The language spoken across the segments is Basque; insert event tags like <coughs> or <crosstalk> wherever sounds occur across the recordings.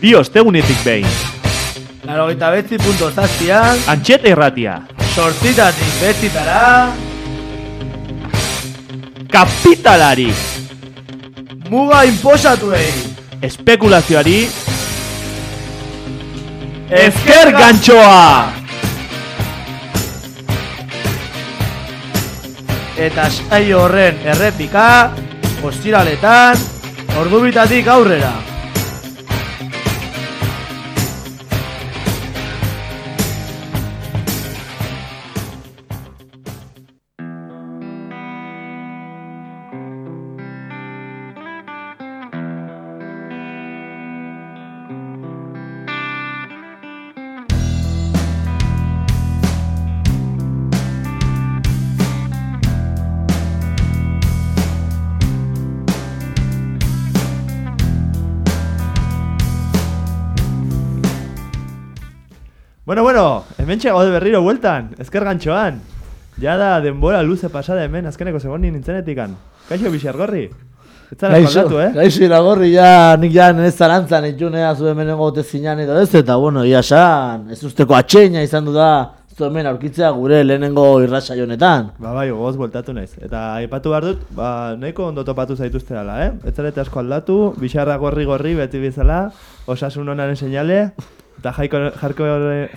Bi ostegunetik behin. Laro gita betzi punto zazpian, Antxeta irratia. sortzitatik betzitara, Kapitalari. muga inposatuei. Espekulazioari. Ezker gantxoa. Eta saio horren errepika, ostiraletan, ordubitatik aurrera. Bueno, bueno, hemen gaude berriro bueltan, ezker gantxoan. Da denbora luze pasada hemen, azkeneko segoni nintzenetikan. Kaixo bixargorri? Ez zara espaldatu, eh? Gaixo iragorri ja, nik ja nire zarantzan itxunea zu hemen egote zinan edo ez, eta bueno, ia san, ez usteko atxeina izan du da, zu hemen aurkitzea gure lehenengo irratsa honetan. Ba bai, gogoz bueltatu naiz. Eta aipatu behar dut, ba, nahiko ondo topatu zaituzte dela, eh? Ez zarete asko aldatu, bixarra gorri gorri beti bezala, osasun onaren seinale, eta jarko,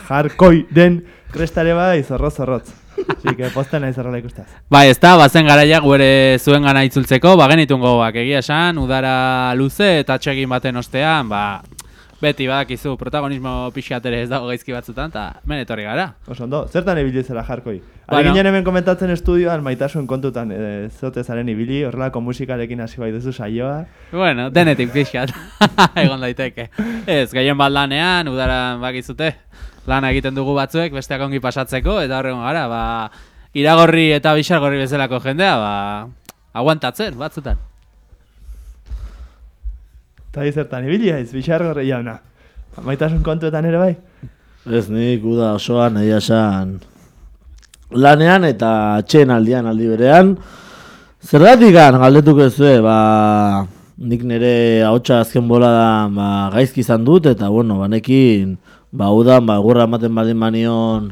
jarkoi den krestare bai zorrotz zorrotz. Así que posten naiz horrela ikustaz. Bai, ez da, bazen garaia gure zuen gana itzultzeko, ba genitun gogoak egia esan, udara luze eta txegin baten ostean, ba, beti badakizu protagonismo pixkat ere ez dago gaizki batzutan, eta men etorri gara. Oso ondo, zertan ibili zela jarkoi? Bueno. Ari ginen hemen komentatzen estudioan maitasun kontutan e, zote zaren ibili, horrelako musikarekin hasi bai duzu saioa. Bueno, denetik pixkat, <laughs> egon daiteke. Ez, gehien bat lanean, udaran bakizute, lana egiten dugu batzuek, besteak ongi pasatzeko, eta horregon gara, ba, iragorri eta bisargorri bezalako jendea, ba, aguantatzen, batzutan. Eta zertan ibili haiz, bixargorri jauna. Maitasun kontuetan ere bai? Ez nik uda osoan egia esan lanean eta txen aldian aldi berean. Zergatikan galdetuko ezue, ba, nik nire ahotsa azken bola ba, gaizki izan dut, eta bueno, banekin, ba, udan, ba, gurra ematen baldin banion,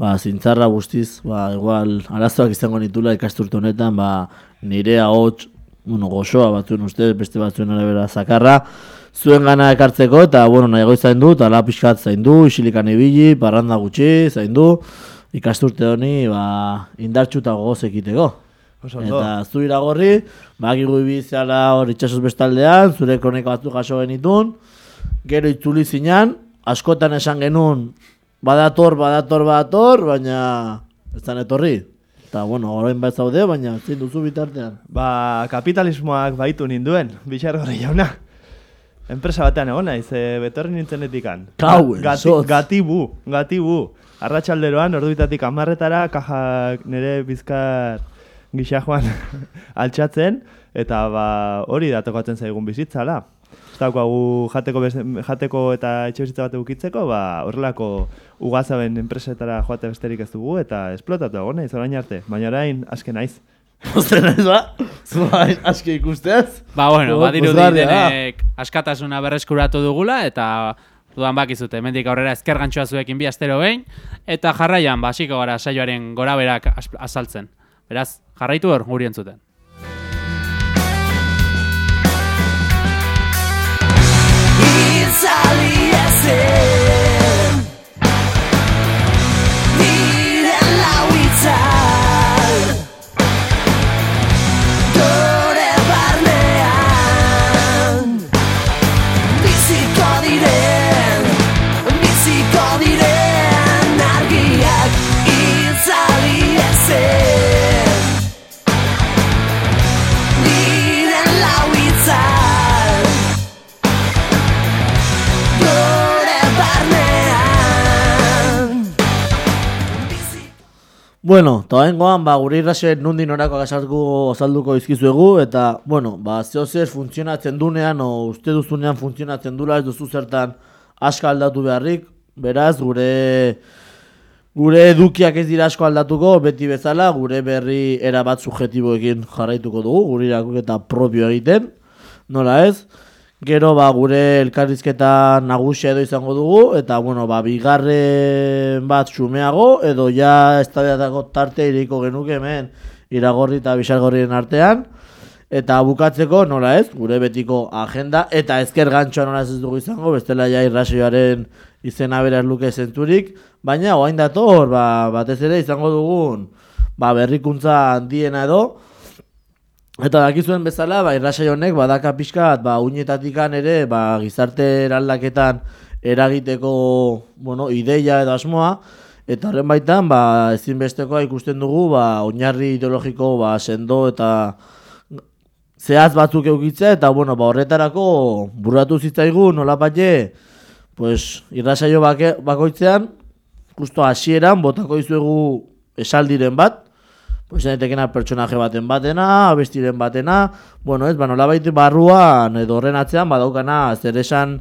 ba, zintzarra guztiz, ba, igual, arazoak izango nitula ikasturte honetan, ba, nire ahots, bueno, goxoa batzuen ustez, beste batzuen arabera zakarra, zuen gana ekartzeko, eta, bueno, nahiago izan dut, ala pixkat zaindu, isilikan ibili, parranda gutxi, zaindu, ikasturte honi, ba, indartxu eta gogoz ekiteko. Eta zu iragorri, bakigu ibiziala hor itxasos bestaldean, zure kroniko batzu jaso genitun, gero itzuli zinan, askotan esan genuen, badator, badator, badator, baina ez etorri. Eta, bueno, orain bat zaude, baina zein duzu bitartean. Ba, kapitalismoak baitu ninduen, bixargorri jauna. Enpresa batean egon naiz, e, betorri nintzενetikan. Kauen, Gati, gatibu, gatibu. Arratxalderoan, ordubitatik amarretara, kajak nire bizkar gisa joan <laughs> altxatzen, eta ba, hori da tokatzen zaigun bizitzala. Ez daukagu jateko, beste- jateko eta etxe bizitza bat ukitzeko, ba, horrelako ugazaben enpresetara joate besterik ez dugu, eta esplotatu egon naiz, orain arte. Baina orain, aske naiz. <laughs> Osten ez ba? Zu hain aski ikustez? Ba, bueno, Jo, badirudi pozgarria da. denek askatasuna berreskuratu dugula, eta dudan bakizute, hemendik aurrera ezker gantxoa zuekin bi astero behin, eta jarraian, basiko gara saioaren goraberak as- azaltzen. Beraz, jarraitu hor, guri entzuten. Itzali Bueno, eta oraingoan ba, gure irrasen nundi norako gasarku azalduko izkizuegu, eta, bueno, ba, zeo zer funtzionatzen dunean, o uste duzunean funtzionatzen dula, ez duzu zertan aska aldatu beharrik, beraz, gure Gure edukiak ez dira asko aldatuko, beti bezala, gure berri erabat subjetiboekin jarraituko dugu, gure irakurketa propio egiten, nola ez? Gero ba, gure elkarrizketa nagusia edo izango dugu, eta bueno, ba, bigarren bat xumeago, edo ja estadiatako tarte iriko genuke hemen iragorri eta bisargorrien artean, eta bukatzeko, nola ez, gure betiko agenda, eta ezker gantxoa nola ez dugu izango, bestela ja irrasioaren izena beraz luke zenturik, baina oain dator, ba, batez ere izango dugun, ba, berrikuntza handiena edo, Eta dakizuen bezala, ba, irrasai honek badaka pixkat, ba, uinetatikan ere, ba, gizarte eraldaketan eragiteko, bueno, ideia edo asmoa, eta horren baitan, ba, ezinbestekoa ikusten dugu, ba, oinarri ideologiko, ba, sendo eta zehaz batzuk eukitzea, eta, bueno, ba, horretarako burratu zitzaigu, nola patxe, pues, irrasaio bake, bakoitzean, justo hasieran botako dizuegu esaldiren bat, pues daitekena pertsonaje baten batena, abestiren batena, bueno, ez, ba, nolabait barruan edo horren atzean badaukana zer esan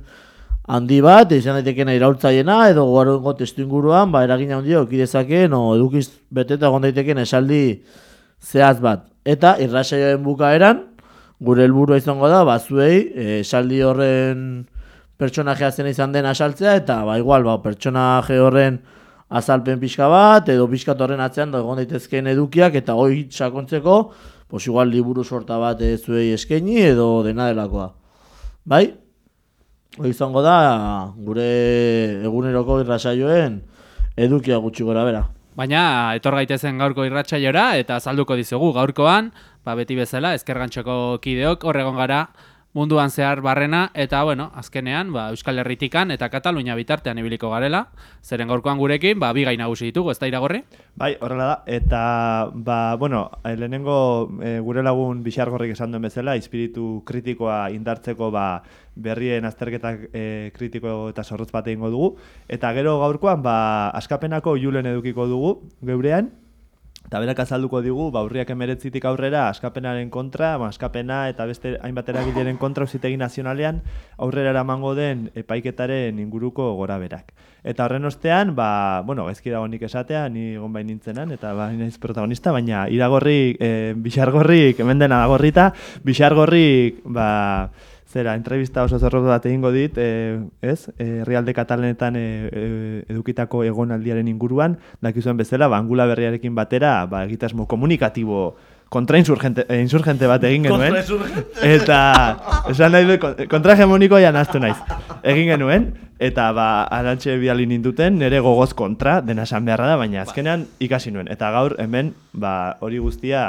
handi bat, izan daitekena iraultzaiena edo gaurrengo testu inguruan, ba, eragina handia okidezakeen, o edukiz beteta egon daiteken esaldi zehaz bat. Eta irrasaioen bukaeran, gure helburua izango da, ba, zuei, eh, esaldi horren pertsonajea zen izan den asaltzea, eta ba, igual, ba, pertsonaje horren azalpen pixka bat, edo pixka horren atzean da egon daitezkeen edukiak, eta hoi sakontzeko, pues igual liburu sorta bat ez zuei eskaini edo dena delakoa. Bai? Hoi izango da, gure eguneroko irrasaioen edukia gutxi gora bera. Baina, etor gaitezen gaurko irratsaiora eta azalduko dizugu gaurkoan, ba, beti bezala, ezkergantxoko kideok horregon gara, munduan zehar barrena, eta, bueno, azkenean, ba, Euskal Herritikan eta Katalunia bitartean ibiliko garela, zeren gaurkoan gurekin, ba, bi gai nagusi ditugu, ez da iragorri? Bai, horrela da, eta, ba, bueno, eh, lehenengo e, gure lagun bixargorrik esan duen bezala, espiritu kritikoa indartzeko, ba, berrien azterketak e, kritiko eta zorrotz bat egingo dugu, eta gero gaurkoan, ba, askapenako julen edukiko dugu, geurean, Eta berak azalduko digu, ba, urriak emeretzitik aurrera, askapenaren kontra, ba, askapena eta beste hainbat eragileren kontra ausitegi nazionalean aurrera eramango den epaiketaren inguruko gora berak. Eta horren ostean, ba, bueno, gaizki dago nik esatea, ni egon bain nintzenan, eta ba, naiz protagonista, baina iragorrik, e, bixargorrik, hemen dena agorrita, bixargorrik, ba, zera, entrevista oso zorrotu bat egingo dit, e, ez, e, herrialde katalanetan e, e, edukitako egonaldiaren inguruan, dakizuen bezala, ba, angula berriarekin batera, ba, egitasmo komunikatibo kontrainsurgente eh, insurgente bat egin genuen. Eta, esan nahi du, kontrahegemoniko ja naztu naiz. Egin genuen, eta ba, arantxe biali ninduten, nire gogoz kontra, dena esan beharra da, baina azkenean ikasi nuen. Eta gaur, hemen, ba, hori guztia,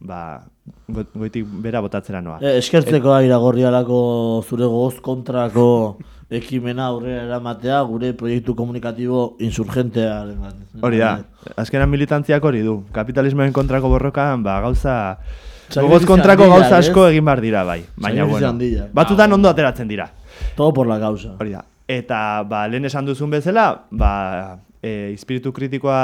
ba, go- goitik bera botatzera noa. E, eskertzeko da iragorri alako zure goz kontrako <laughs> ekimena aurrera eramatea gure proiektu komunikatibo insurgentea. Hori da, azkenan militantziak hori du. Kapitalismoen kontrako borrokan, ba, gauza... Gogoz kontrako gauza asko egin behar dira, bai. Baina, bueno, batzutan ondo ateratzen dira. Todo por la causa. Hori da. Eta, ba, lehen esan duzun bezala, ba, e, espiritu kritikoa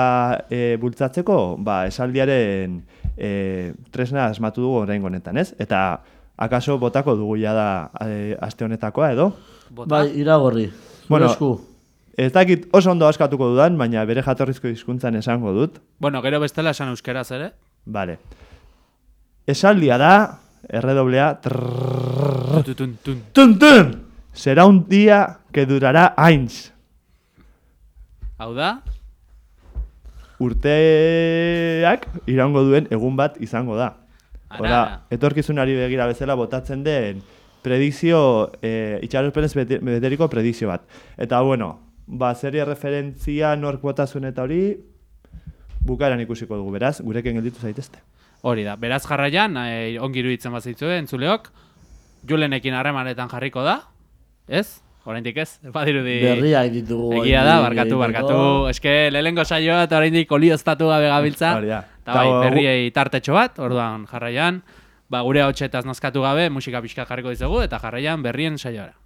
e, bultzatzeko, ba, esaldiaren e, tresna asmatu dugu orain honetan, ez? Eta, akaso botako dugu ja da e, aste honetakoa, edo? Bota? Bai, iragorri. Bueno, esku. Ez dakit oso ondo askatuko dudan, baina bere jatorrizko hizkuntzan esango dut. Bueno, gero bestela esan euskeraz ere. Vale. Esaldia da, erredoblea, trrrr, Tutun, tun. tun, tun! Será un día que durará años. Hau da, Urteak iraungo duen egun bat izango da. Hora, etorkizunari begira bezala botatzen den predizio, e, itxaropenez bete- beteriko predizio bat. Eta bueno, ba, serie referentzia nork botazun eta hori bukaeran ikusiko dugu, beraz, gurekin gelditu zaitezte. hori da. Beraz jarraian, eh, ongi iruditzen bazitzue, entzuleok, Julenekin harremanetan jarriko da, ez? Oraindik ez, badirudi... Berriak ditugu. Egia da, barkatu, barkatu. Eske, lehenengo saioa eta oraindik olioztatu gabe gabiltza. Eta bai, berriei tartetxo bat, orduan jarraian, ba, gure hotxetaz nazkatu gabe musika pixka jarriko dizugu, eta jarraian berrien saioara.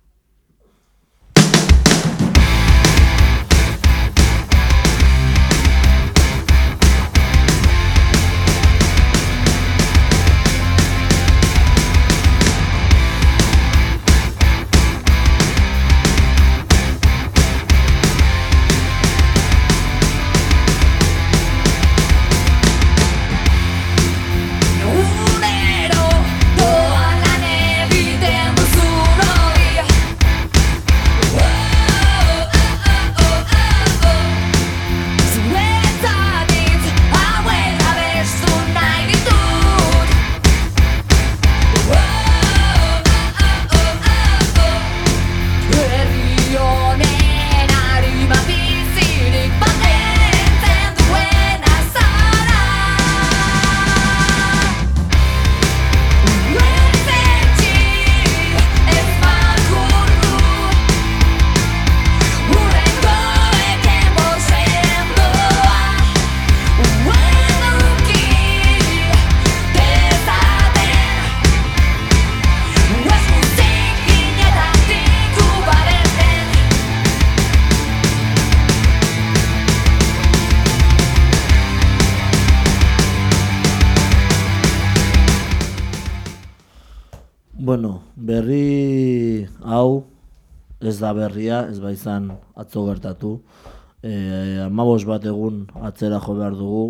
Bueno, berri hau ez da berria, ez ba izan atzo gertatu. E, amabos bat egun atzera jo behar dugu,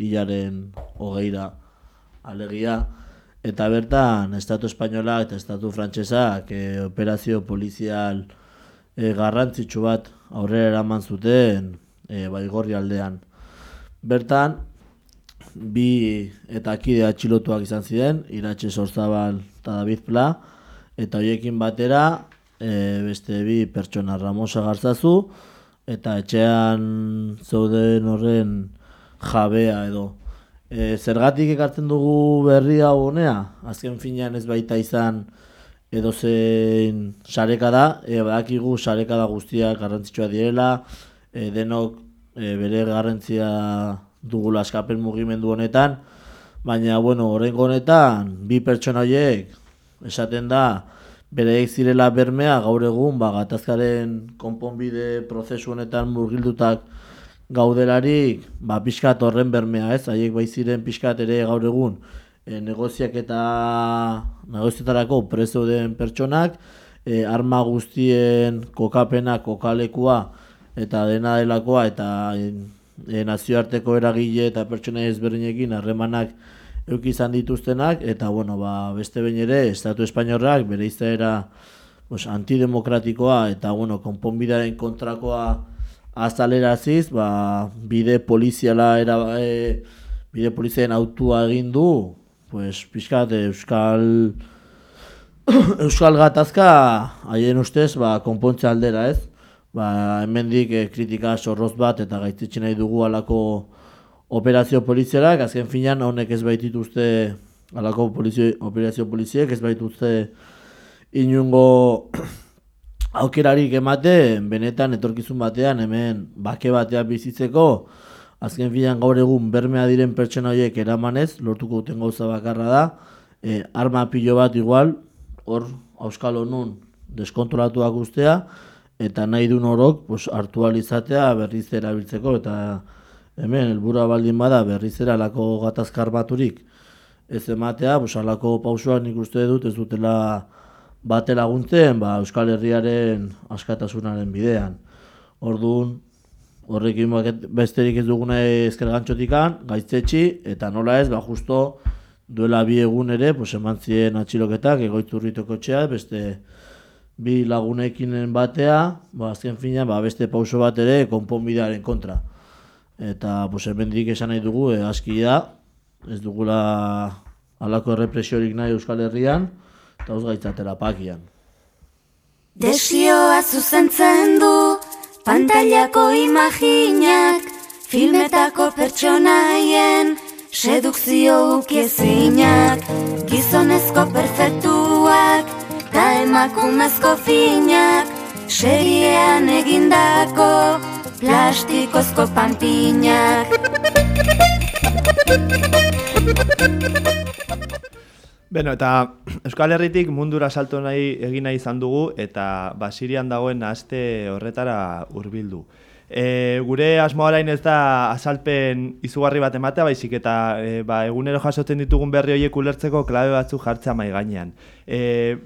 hilaren hogeira alegia. Eta bertan, Estatu Espainola eta Estatu Frantsesak e, operazio polizial e, garrantzitsu bat aurrera eraman zuten e, baigorri aldean. Bertan, bi eta kide atxilotuak izan ziren, Iratxe Sorzabal eta David Pla, eta hoiekin batera e, beste bi pertsona Ramosa Garzazu, eta etxean zeuden horren jabea edo. E, zergatik ekartzen dugu berri hau honea, azken finean ez baita izan edozein sareka da, e, badakigu sareka da guztiak garrantzitsua direla, e, denok e, bere garrantzia dugula askapen mugimendu honetan, baina, bueno, horrengo honetan, bi pertsona horiek, esaten da, bere zirela bermea gaur egun, ba, gatazkaren konponbide prozesu honetan murgildutak gaudelarik, ba, pixkat horren bermea, ez, haiek bai ziren pixkat ere gaur egun, e, negoziak eta negozietarako prezo den pertsonak, e, arma guztien kokapena, kokalekua, eta dena delakoa, eta e, e, nazioarteko eragile eta pertsona ezberdinekin harremanak eduki izan dituztenak, eta bueno, ba, beste behin ere, Estatu Espainiorrak bere izaera pues, antidemokratikoa eta bueno, konponbidaren kontrakoa azaleraziz, ba, bide poliziala era, e, bide poliziaren autua egin du, pues, pixkat, Euskal <coughs> Euskal gatazka haien ustez ba, konpontze aldera ez. Ba, hemendik eh, kritika sorroz bat eta gaitzitxe nahi dugu alako operazio polizialak, azken finan honek ez baitituzte alako polizio, operazio poliziek ez baituzte inungo <clears throat> aukerarik emate, benetan etorkizun batean hemen bake batean bizitzeko, azken finan gaur egun bermea diren pertsona horiek eramanez, lortuko duten gauza bakarra da, e, arma pilo bat igual, hor auskal honun deskontrolatuak ustea, eta nahi duen horok pues, hartu ahal izatea berriz erabiltzeko, eta hemen helburua baldin bada berriz alako gatazkar baturik ez ematea, pues, alako pausuak nik uste dut ez dutela bate laguntzen ba, Euskal Herriaren askatasunaren bidean. Orduan, horrekin besterik ez duguna ezkergantxotikan, gaitzetxi, eta nola ez, ba, justo duela bi egun ere, pues, eman ziren atxiloketak, egoitzurritoko txea, beste bi lagunekinen batea, ba, azken fina, ba, beste pauso bat ere konponbidearen kontra. Eta pues, hemendik esan nahi dugu, e, aski da, ez dugula halako errepresiorik nahi Euskal Herrian, eta uz gaitzatera pakian. Desioa zuzentzen du pantailako imaginak Filmetako pertsonaien sedukzio ukiezinak Gizonezko perfektuak ta emakumezko finak Seriean egindako plastikozko panpinak Beno, eta Euskal Herritik mundura salto nahi egin nahi izan dugu eta ba, Sirian dagoen aste horretara hurbildu. E, gure asmoa orain ez da azalpen izugarri bat ematea, baizik eta e, ba, egunero jasotzen ditugun berri horiek ulertzeko klabe batzuk jartzea mai gainean. E,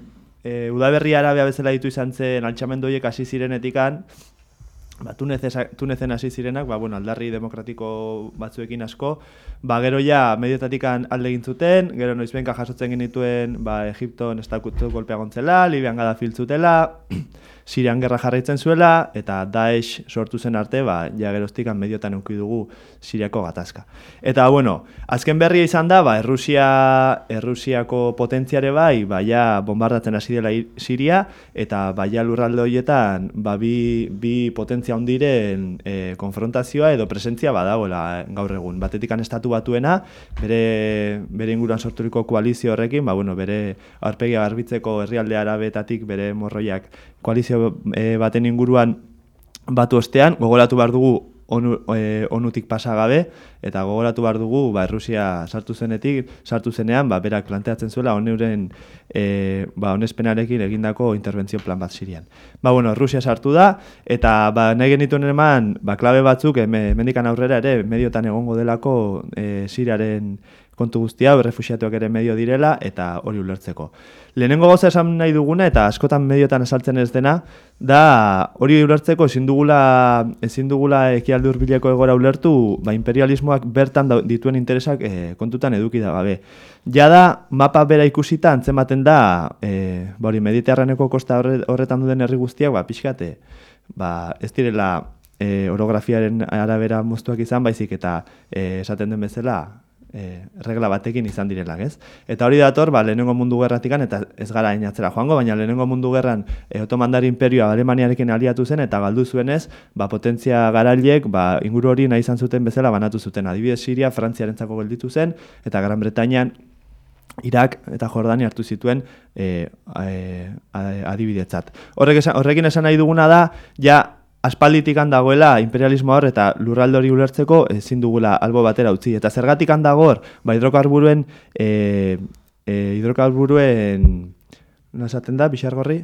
e, udaberri arabea bezala ditu izan zen altxamendu horiek hasi zirenetikan, ba, Tunezesa- Tunezen hasi zirenak, ba, bueno, aldarri demokratiko batzuekin asko, ba, gero ja mediotatik alde egin zuten, gero noizbenka jasotzen genituen, ba, Egipton estakutu golpea gontzela, Libian gadafil zutela, <clears throat> Sirian gerra jarraitzen zuela, eta Daesh sortu zen arte, ba, ja geroztikan mediotan euki dugu Siriako gatazka. Eta, bueno, azken berria izan da, ba, Errusia, Errusiako potentziare bai, ba, ja bombardatzen hasi dela Siria, eta ba, ja lurralde horietan, ba, bi, bi potentzia hondiren e, konfrontazioa edo presentzia badagoela eh, gaur egun. Batetikan estatu batuena, bere, bere inguruan sorturiko koalizio horrekin, ba, bueno, bere aurpegia garbitzeko herrialde arabetatik bere morroiak koalizio e, baten inguruan batu ostean, gogoratu behar dugu onu, e, onutik pasa gabe, eta gogoratu behar dugu, ba, Errusia sartu zenetik, sartu zenean, ba, berak planteatzen zuela oneuren e, ba, onespenarekin egindako interbentzio plan bat Sirian. Ba, bueno, Rusia sartu da, eta ba, nahi genituen eman, ba, klabe batzuk, eme, mendikan aurrera ere, mediotan egongo delako e, Siriaren kontu guztia, refusiatuak ere medio direla, eta hori ulertzeko. Lehenengo gauza esan nahi duguna, eta askotan mediotan esaltzen ez dena, da hori ulertzeko ezin dugula, ezin dugula ekialde hurbileko egora ulertu, ba, imperialismoak bertan dituen interesak eh, kontutan eduki da gabe. Ja da, mapa bera ikusita antzematen da, e, ba hori, mediterraneko kosta horre, horretan duden herri guztiak, ba, pixkate, ba, ez direla e, orografiaren arabera moztuak izan, baizik eta e, esaten den bezala, e, regla batekin izan direlak, ez? Eta hori dator, ba, lehenengo mundu gerratikan, eta ez gara inatzera joango, baina lehenengo mundu gerran e, Otomandar imperioa Alemaniarekin aliatu zen, eta galdu zuenez, ba, potentzia garailek, ba, inguru hori nahi izan zuten bezala banatu zuten. Adibidez, Siria, Frantziarentzako gelditu zen, eta Gran Bretañan Irak eta Jordania hartu zituen e, e, adibidetzat. Horrek esan, horrekin esan nahi duguna da, ja aspalditikan dagoela imperialismo hor eta lurralde hori ulertzeko ezin dugula albo batera utzi. Eta zergatikan dago hor, ba hidrokarburuen, e, e, hidrokarburuen, no esaten da, bixargorri?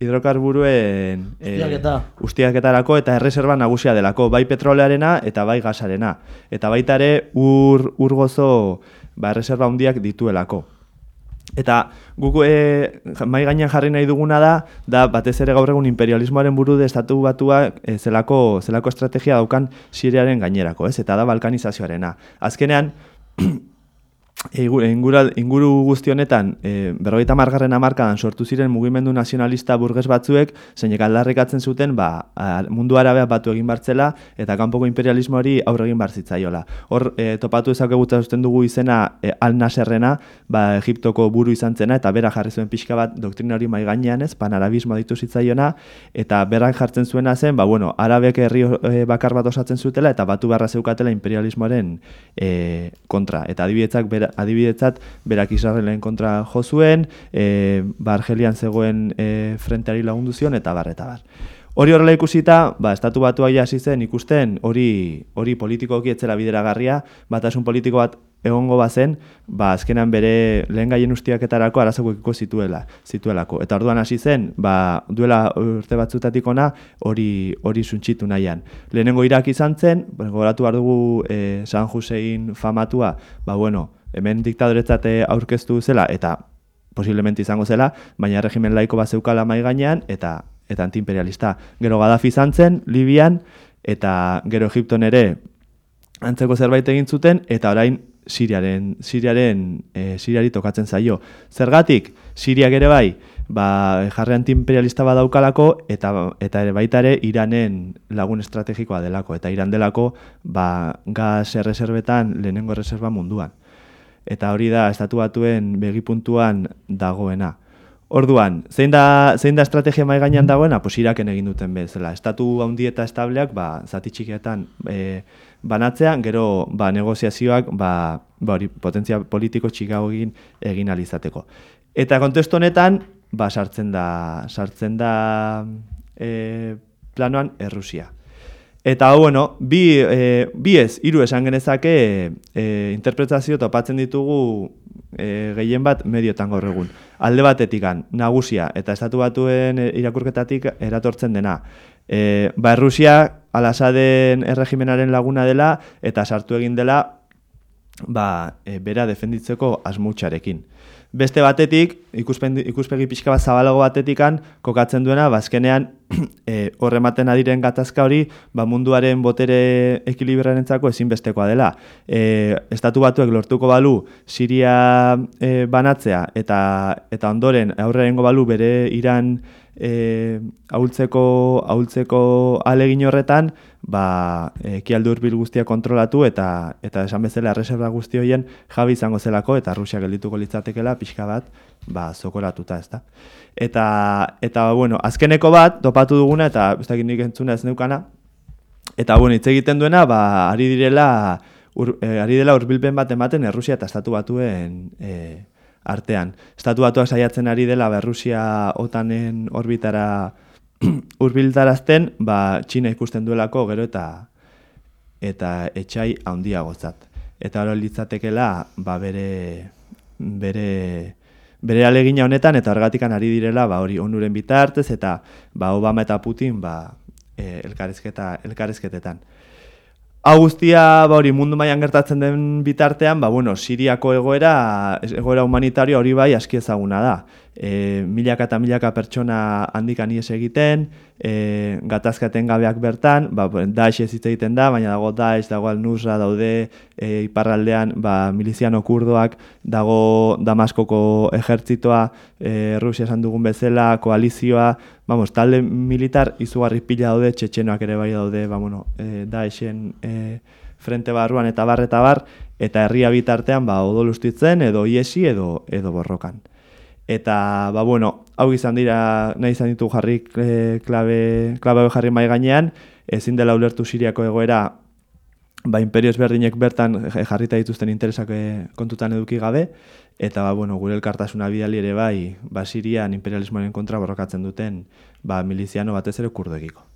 Hidrokarburuen... E, Ustiaketa. ustiaketarako eta erreserba nagusia delako, bai petrolearena eta bai gasarena. Eta baita ere ur, ur gozo ba, erreserba handiak dituelako. Eta guk e, mai gainean jarri nahi duguna da, da batez ere gaur egun imperialismoaren buru de estatu batua e, zelako, zelako estrategia daukan Siriaren gainerako, ez? Eta da balkanizazioarena. Azkenean, <clears throat> Inguru, guzti honetan, e, berrogeita margarren amarkadan sortu ziren mugimendu nazionalista burges batzuek, zeinek aldarrikatzen zuten, ba, mundu arabea batu egin bartzela, eta kanpoko imperialismoari aurre egin barzitzaiola. Hor, e, topatu ezakegutza usten dugu izena e, Al-Nasserrena, ba, Egiptoko buru izan zena, eta bera jarri zuen pixka bat doktrina hori mai gainean ez, panarabismoa ditu zitzaiona, eta berak jartzen zuena zen, ba, bueno, arabek herri e, bakar bat osatzen zutela, eta batu beharra zeukatela imperialismoaren e, kontra. Eta adibidetzak bera, adibidetzat berak Israelen kontra jo zuen, e, ba Argelian zegoen e, frenteari lagundu zion eta bar eta bar. Hori horrela ikusita, ba, estatu batuak ja hasi zen ikusten hori hori politikoki etzela bideragarria, batasun politiko bat egongo bazen, ba, azkenan bere lehen gaien ustiaketarako arazokiko zituela, zituelako. Eta orduan hasi zen, ba, duela urte batzutatik ona, hori hori suntxitu nahian. Lehenengo Irak izan zen, ba, gogoratu behar dugu e, San Hussein famatua, ba, bueno, hemen diktadoretzat eh, aurkeztu zela, eta posiblemente izango zela, baina regimen laiko bat zeukala mai gainean, eta eta antiimperialista. Gero Gaddafi izan zen, Libian, eta gero Egipton ere antzeko zerbait egin zuten, eta orain Siriaren, Siriaren, e, Siriari tokatzen zaio. Zergatik, Siriak ere bai, ba, jarri antiimperialista badaukalako, eta, eta ere baita ere Iranen lagun estrategikoa delako, eta Iran delako ba, gas erreserbetan lehenengo erreserba munduan. Eta hori da, estatu batuen begipuntuan dagoena. Orduan, zein da, zein da estrategia mai gainean dagoena? Pues Iraken egin duten bezala. Estatu handi eta estableak, ba, zati txikietan e, banatzean, gero ba, negoziazioak ba, ba, hori, potentzia politiko txikago egin egin alizateko. Eta kontestu honetan, ba, sartzen da, sartzen da e, planoan Errusia. Eta, bueno, bi, e, bi ez, hiru esan genezake e, interpretazio topatzen ditugu e, gehien bat mediotan gaur egun. Alde batetikan, nagusia, eta estatu batuen irakurketatik eratortzen dena. E, ba, Errusia alasaden erregimenaren laguna dela, eta sartu egin dela, ba, e, bera defenditzeko asmutxarekin. Beste batetik, ikuspegi pixka bat zabalago batetikan, kokatzen duena, bazkenean, e, <clears throat> horrematen adiren gatazka hori, ba, munduaren botere ekilibrarentzako ezinbestekoa dela. E, estatu batuek lortuko balu Siria e, banatzea, eta, eta ondoren aurrengo balu bere Iran e, ahultzeko, ahultzeko alegin horretan, ba, ekialde hurbil guztia kontrolatu eta eta esan bezala erreserba guzti horien jabi izango zelako eta Rusia geldituko litzatekela pixka bat ba zokoratuta, ezta. Eta eta bueno, azkeneko bat topatu duguna eta dakit nik entzuna ez neukana. Eta bueno, hitz egiten duena ba ari direla ur, eh, ari dela hurbilpen bat ematen Errusia eta estatu batuen eh, artean. Estatu batuak saiatzen ari dela Berrusia otanen orbitara <clears throat> hurbiltarazten, ba, Txina ikusten duelako gero eta eta etxai handiagotzat. Eta hori litzatekela ba, bere, bere, bere alegina honetan eta horgatikan ari direla ba, hori onuren bitartez eta ba, Obama eta Putin ba, e, elkarrizketa, elkarrizketetan. Hau guztia, ba hori mundu mailan gertatzen den bitartean, ba bueno, Siriako egoera, egoera humanitario hori bai aski ezaguna da. E, milaka eta milaka pertsona handik anies egiten, e, gatazkaten gabeak bertan, ba, Daesh ez egiten da, baina dago Daesh, dago Al-Nusra, daude e, iparraldean ba, miliziano kurdoak, dago Damaskoko ejertzitoa, e, Rusia esan dugun bezala, koalizioa, vamos, talde militar izugarri pila daude, txetxenoak ere bai daude, ba, bueno, e, Daeshen e, frente barruan eta bar eta bar, eta herria bitartean ba, odolustitzen edo iesi edo, edo borrokan. Eta, ba, bueno, hau izan dira, nahi izan ditu jarri e, klabe, klabe jarri mai gainean, ezin dela ulertu siriako egoera, ba, imperio ezberdinek bertan jarrita dituzten interesak e, kontutan eduki gabe, eta, ba, bueno, gure elkartasuna bidali ere bai, ba, sirian imperialismoaren kontra borrokatzen duten, ba, miliziano batez ere kurdegiko.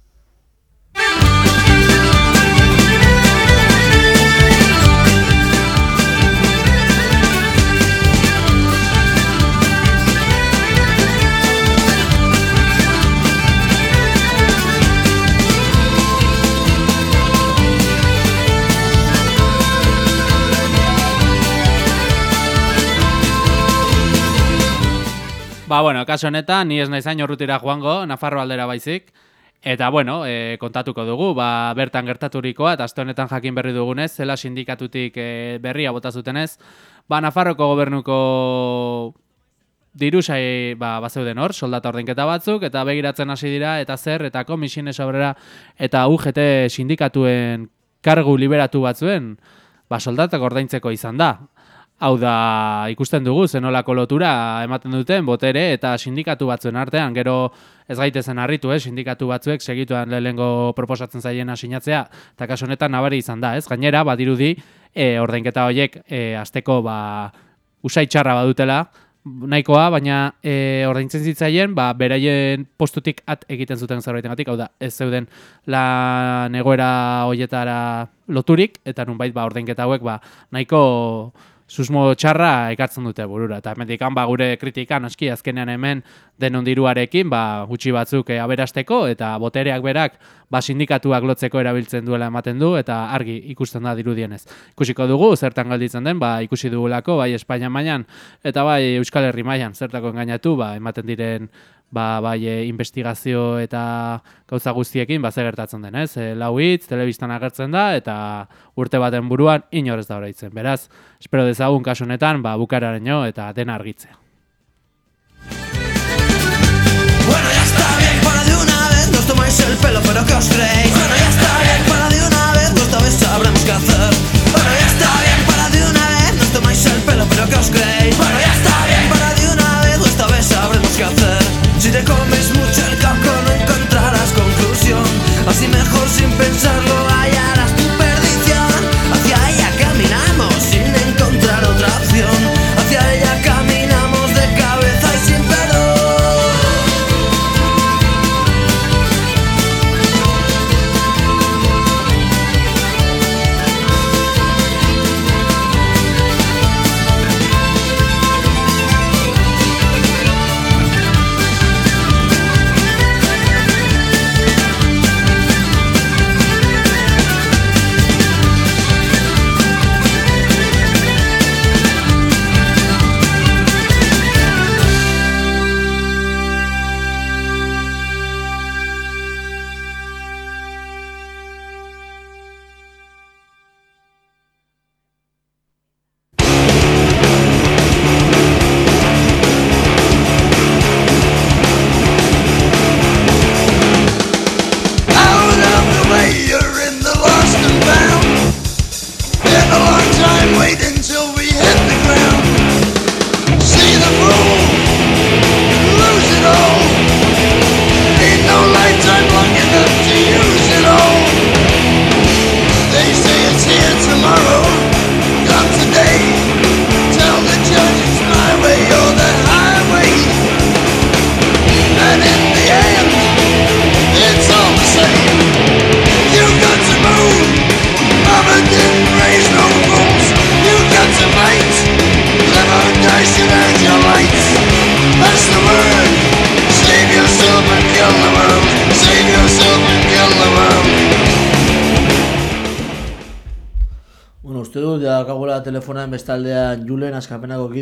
Ba, bueno, kaso honetan, ni ez nahi zain urrutira joango, Nafarro aldera baizik. Eta, bueno, e, kontatuko dugu, ba, bertan gertaturikoa, eta azte honetan jakin berri dugunez, zela sindikatutik e, berria bota zutenez, ba, Nafarroko gobernuko dirusai ba, bazeuden hor, soldata ordenketa batzuk, eta begiratzen hasi dira, eta zer, eta komisines obrera, eta UGT sindikatuen kargu liberatu batzuen, ba, soldatak ordaintzeko izan da. Hau da, ikusten dugu, zenolako lotura ematen duten botere eta sindikatu batzuen artean, gero ez gaitezen harritu, eh? sindikatu batzuek segituan lehengo proposatzen zaien sinatzea, eta kaso honetan nabari izan da, ez? Gainera, badirudi, e, ordainketa horiek e, azteko ba, usai txarra badutela, nahikoa, baina e, ordaintzen zitzaien, ba, beraien postutik at egiten zuten zerbaitengatik, hau da, ez zeuden la negoera hoietara loturik, eta nunbait ba, ordainketa hauek ba, nahiko susmo txarra ekartzen dute burura. Eta medikan ba, gure kritikan aski azkenean hemen denon diruarekin ba, gutxi batzuk e, aberasteko eta botereak berak ba, sindikatuak lotzeko erabiltzen duela ematen du eta argi ikusten da dirudienez. Ikusiko dugu zertan galditzen den, ba, ikusi dugulako bai Espainia mailan eta bai Euskal Herri mailan zertako engainatu ba, ematen diren ba, bai e, investigazio eta gauza guztiekin ba, gertatzen den, ez? E, lau hitz, telebistan agertzen da, eta urte baten buruan inorez da horreitzen. Beraz, espero dezagun kasu honetan, ba, bukararen jo eta dena argitzea. Bueno, ya está bien, para de una vez, nos tomáis el pelo, pero ¿qué os creéis? Bueno, ya está bien,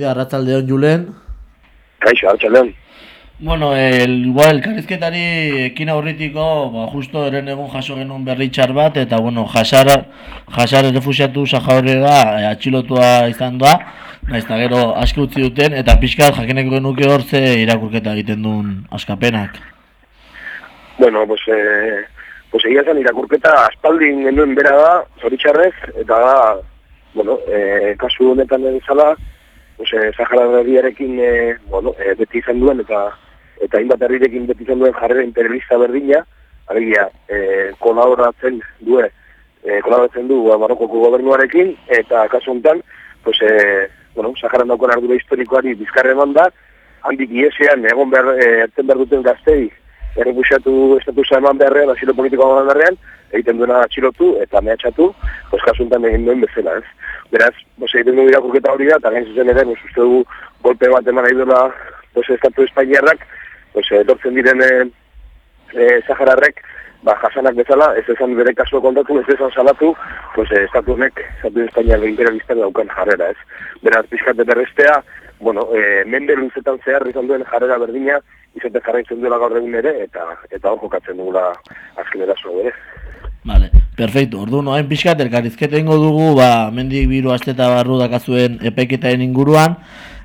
kide, arratzaldeon Julen. Kaixo, hartxaldeon. Bueno, el, igual, elkarrizketari ekin aurritiko, ba, justo eren egun jaso genuen berri txar bat, eta bueno, jasar, jasar refusiatu sajaurera e, atxilotua izan da, naiz eta gero aski utzi duten, eta pixkat jakineko genuke hor ze irakurketa egiten duen askapenak. Bueno, pues, eh, pues egia zen irakurketa aspaldin genuen bera da, zoritxarrez, eta da, bueno, eh, kasu honetan bezala, pues, eh, Sahara Herriarekin eh, bueno, eh, beti izan duen, eta eta hainbat herrirekin beti izan duen jarrera imperialista berdina, alegia, eh, kolaboratzen due, eh, kolaboratzen du ba, Marokoko gobernuarekin, eta kasu honetan, pues, eh, bueno, Saharan daukon ardura historikoari bizkarre eman da, handik iesean egon behar, eh, erten behar duten gaztei, errefusiatu estatusa eman beharrean, asilo politikoa eman beharrean, egiten duena atxilotu eta mehatxatu, pues kasu honetan egin duen bezala, ez. Beraz, pues, egiten du irakurketa hori da, eta gain zuzen ere, pues, uste dugu golpe bat eman nahi duela, pues, estatu espainiarrak, pues, etortzen diren eh, eh, Sahararrek, ba, jasanak bezala, ez esan bere kasua kontatu, ez esan salatu, pues, eh, estatu honek, estatu espainiar imperialistak daukan jarrera, ez. Beraz, pixkate berrestea, bueno, eh, mende luzetan zehar izan duen jarrera berdina, izaten jarraitzen duela gaur egun ere, eta eta hor jokatzen dugula azken eraso ere. Vale, perfecto. Ordu noain pixkat elkarrizketa ingo dugu, ba, mendik biru asteta barru dakazuen epaiketaren inguruan,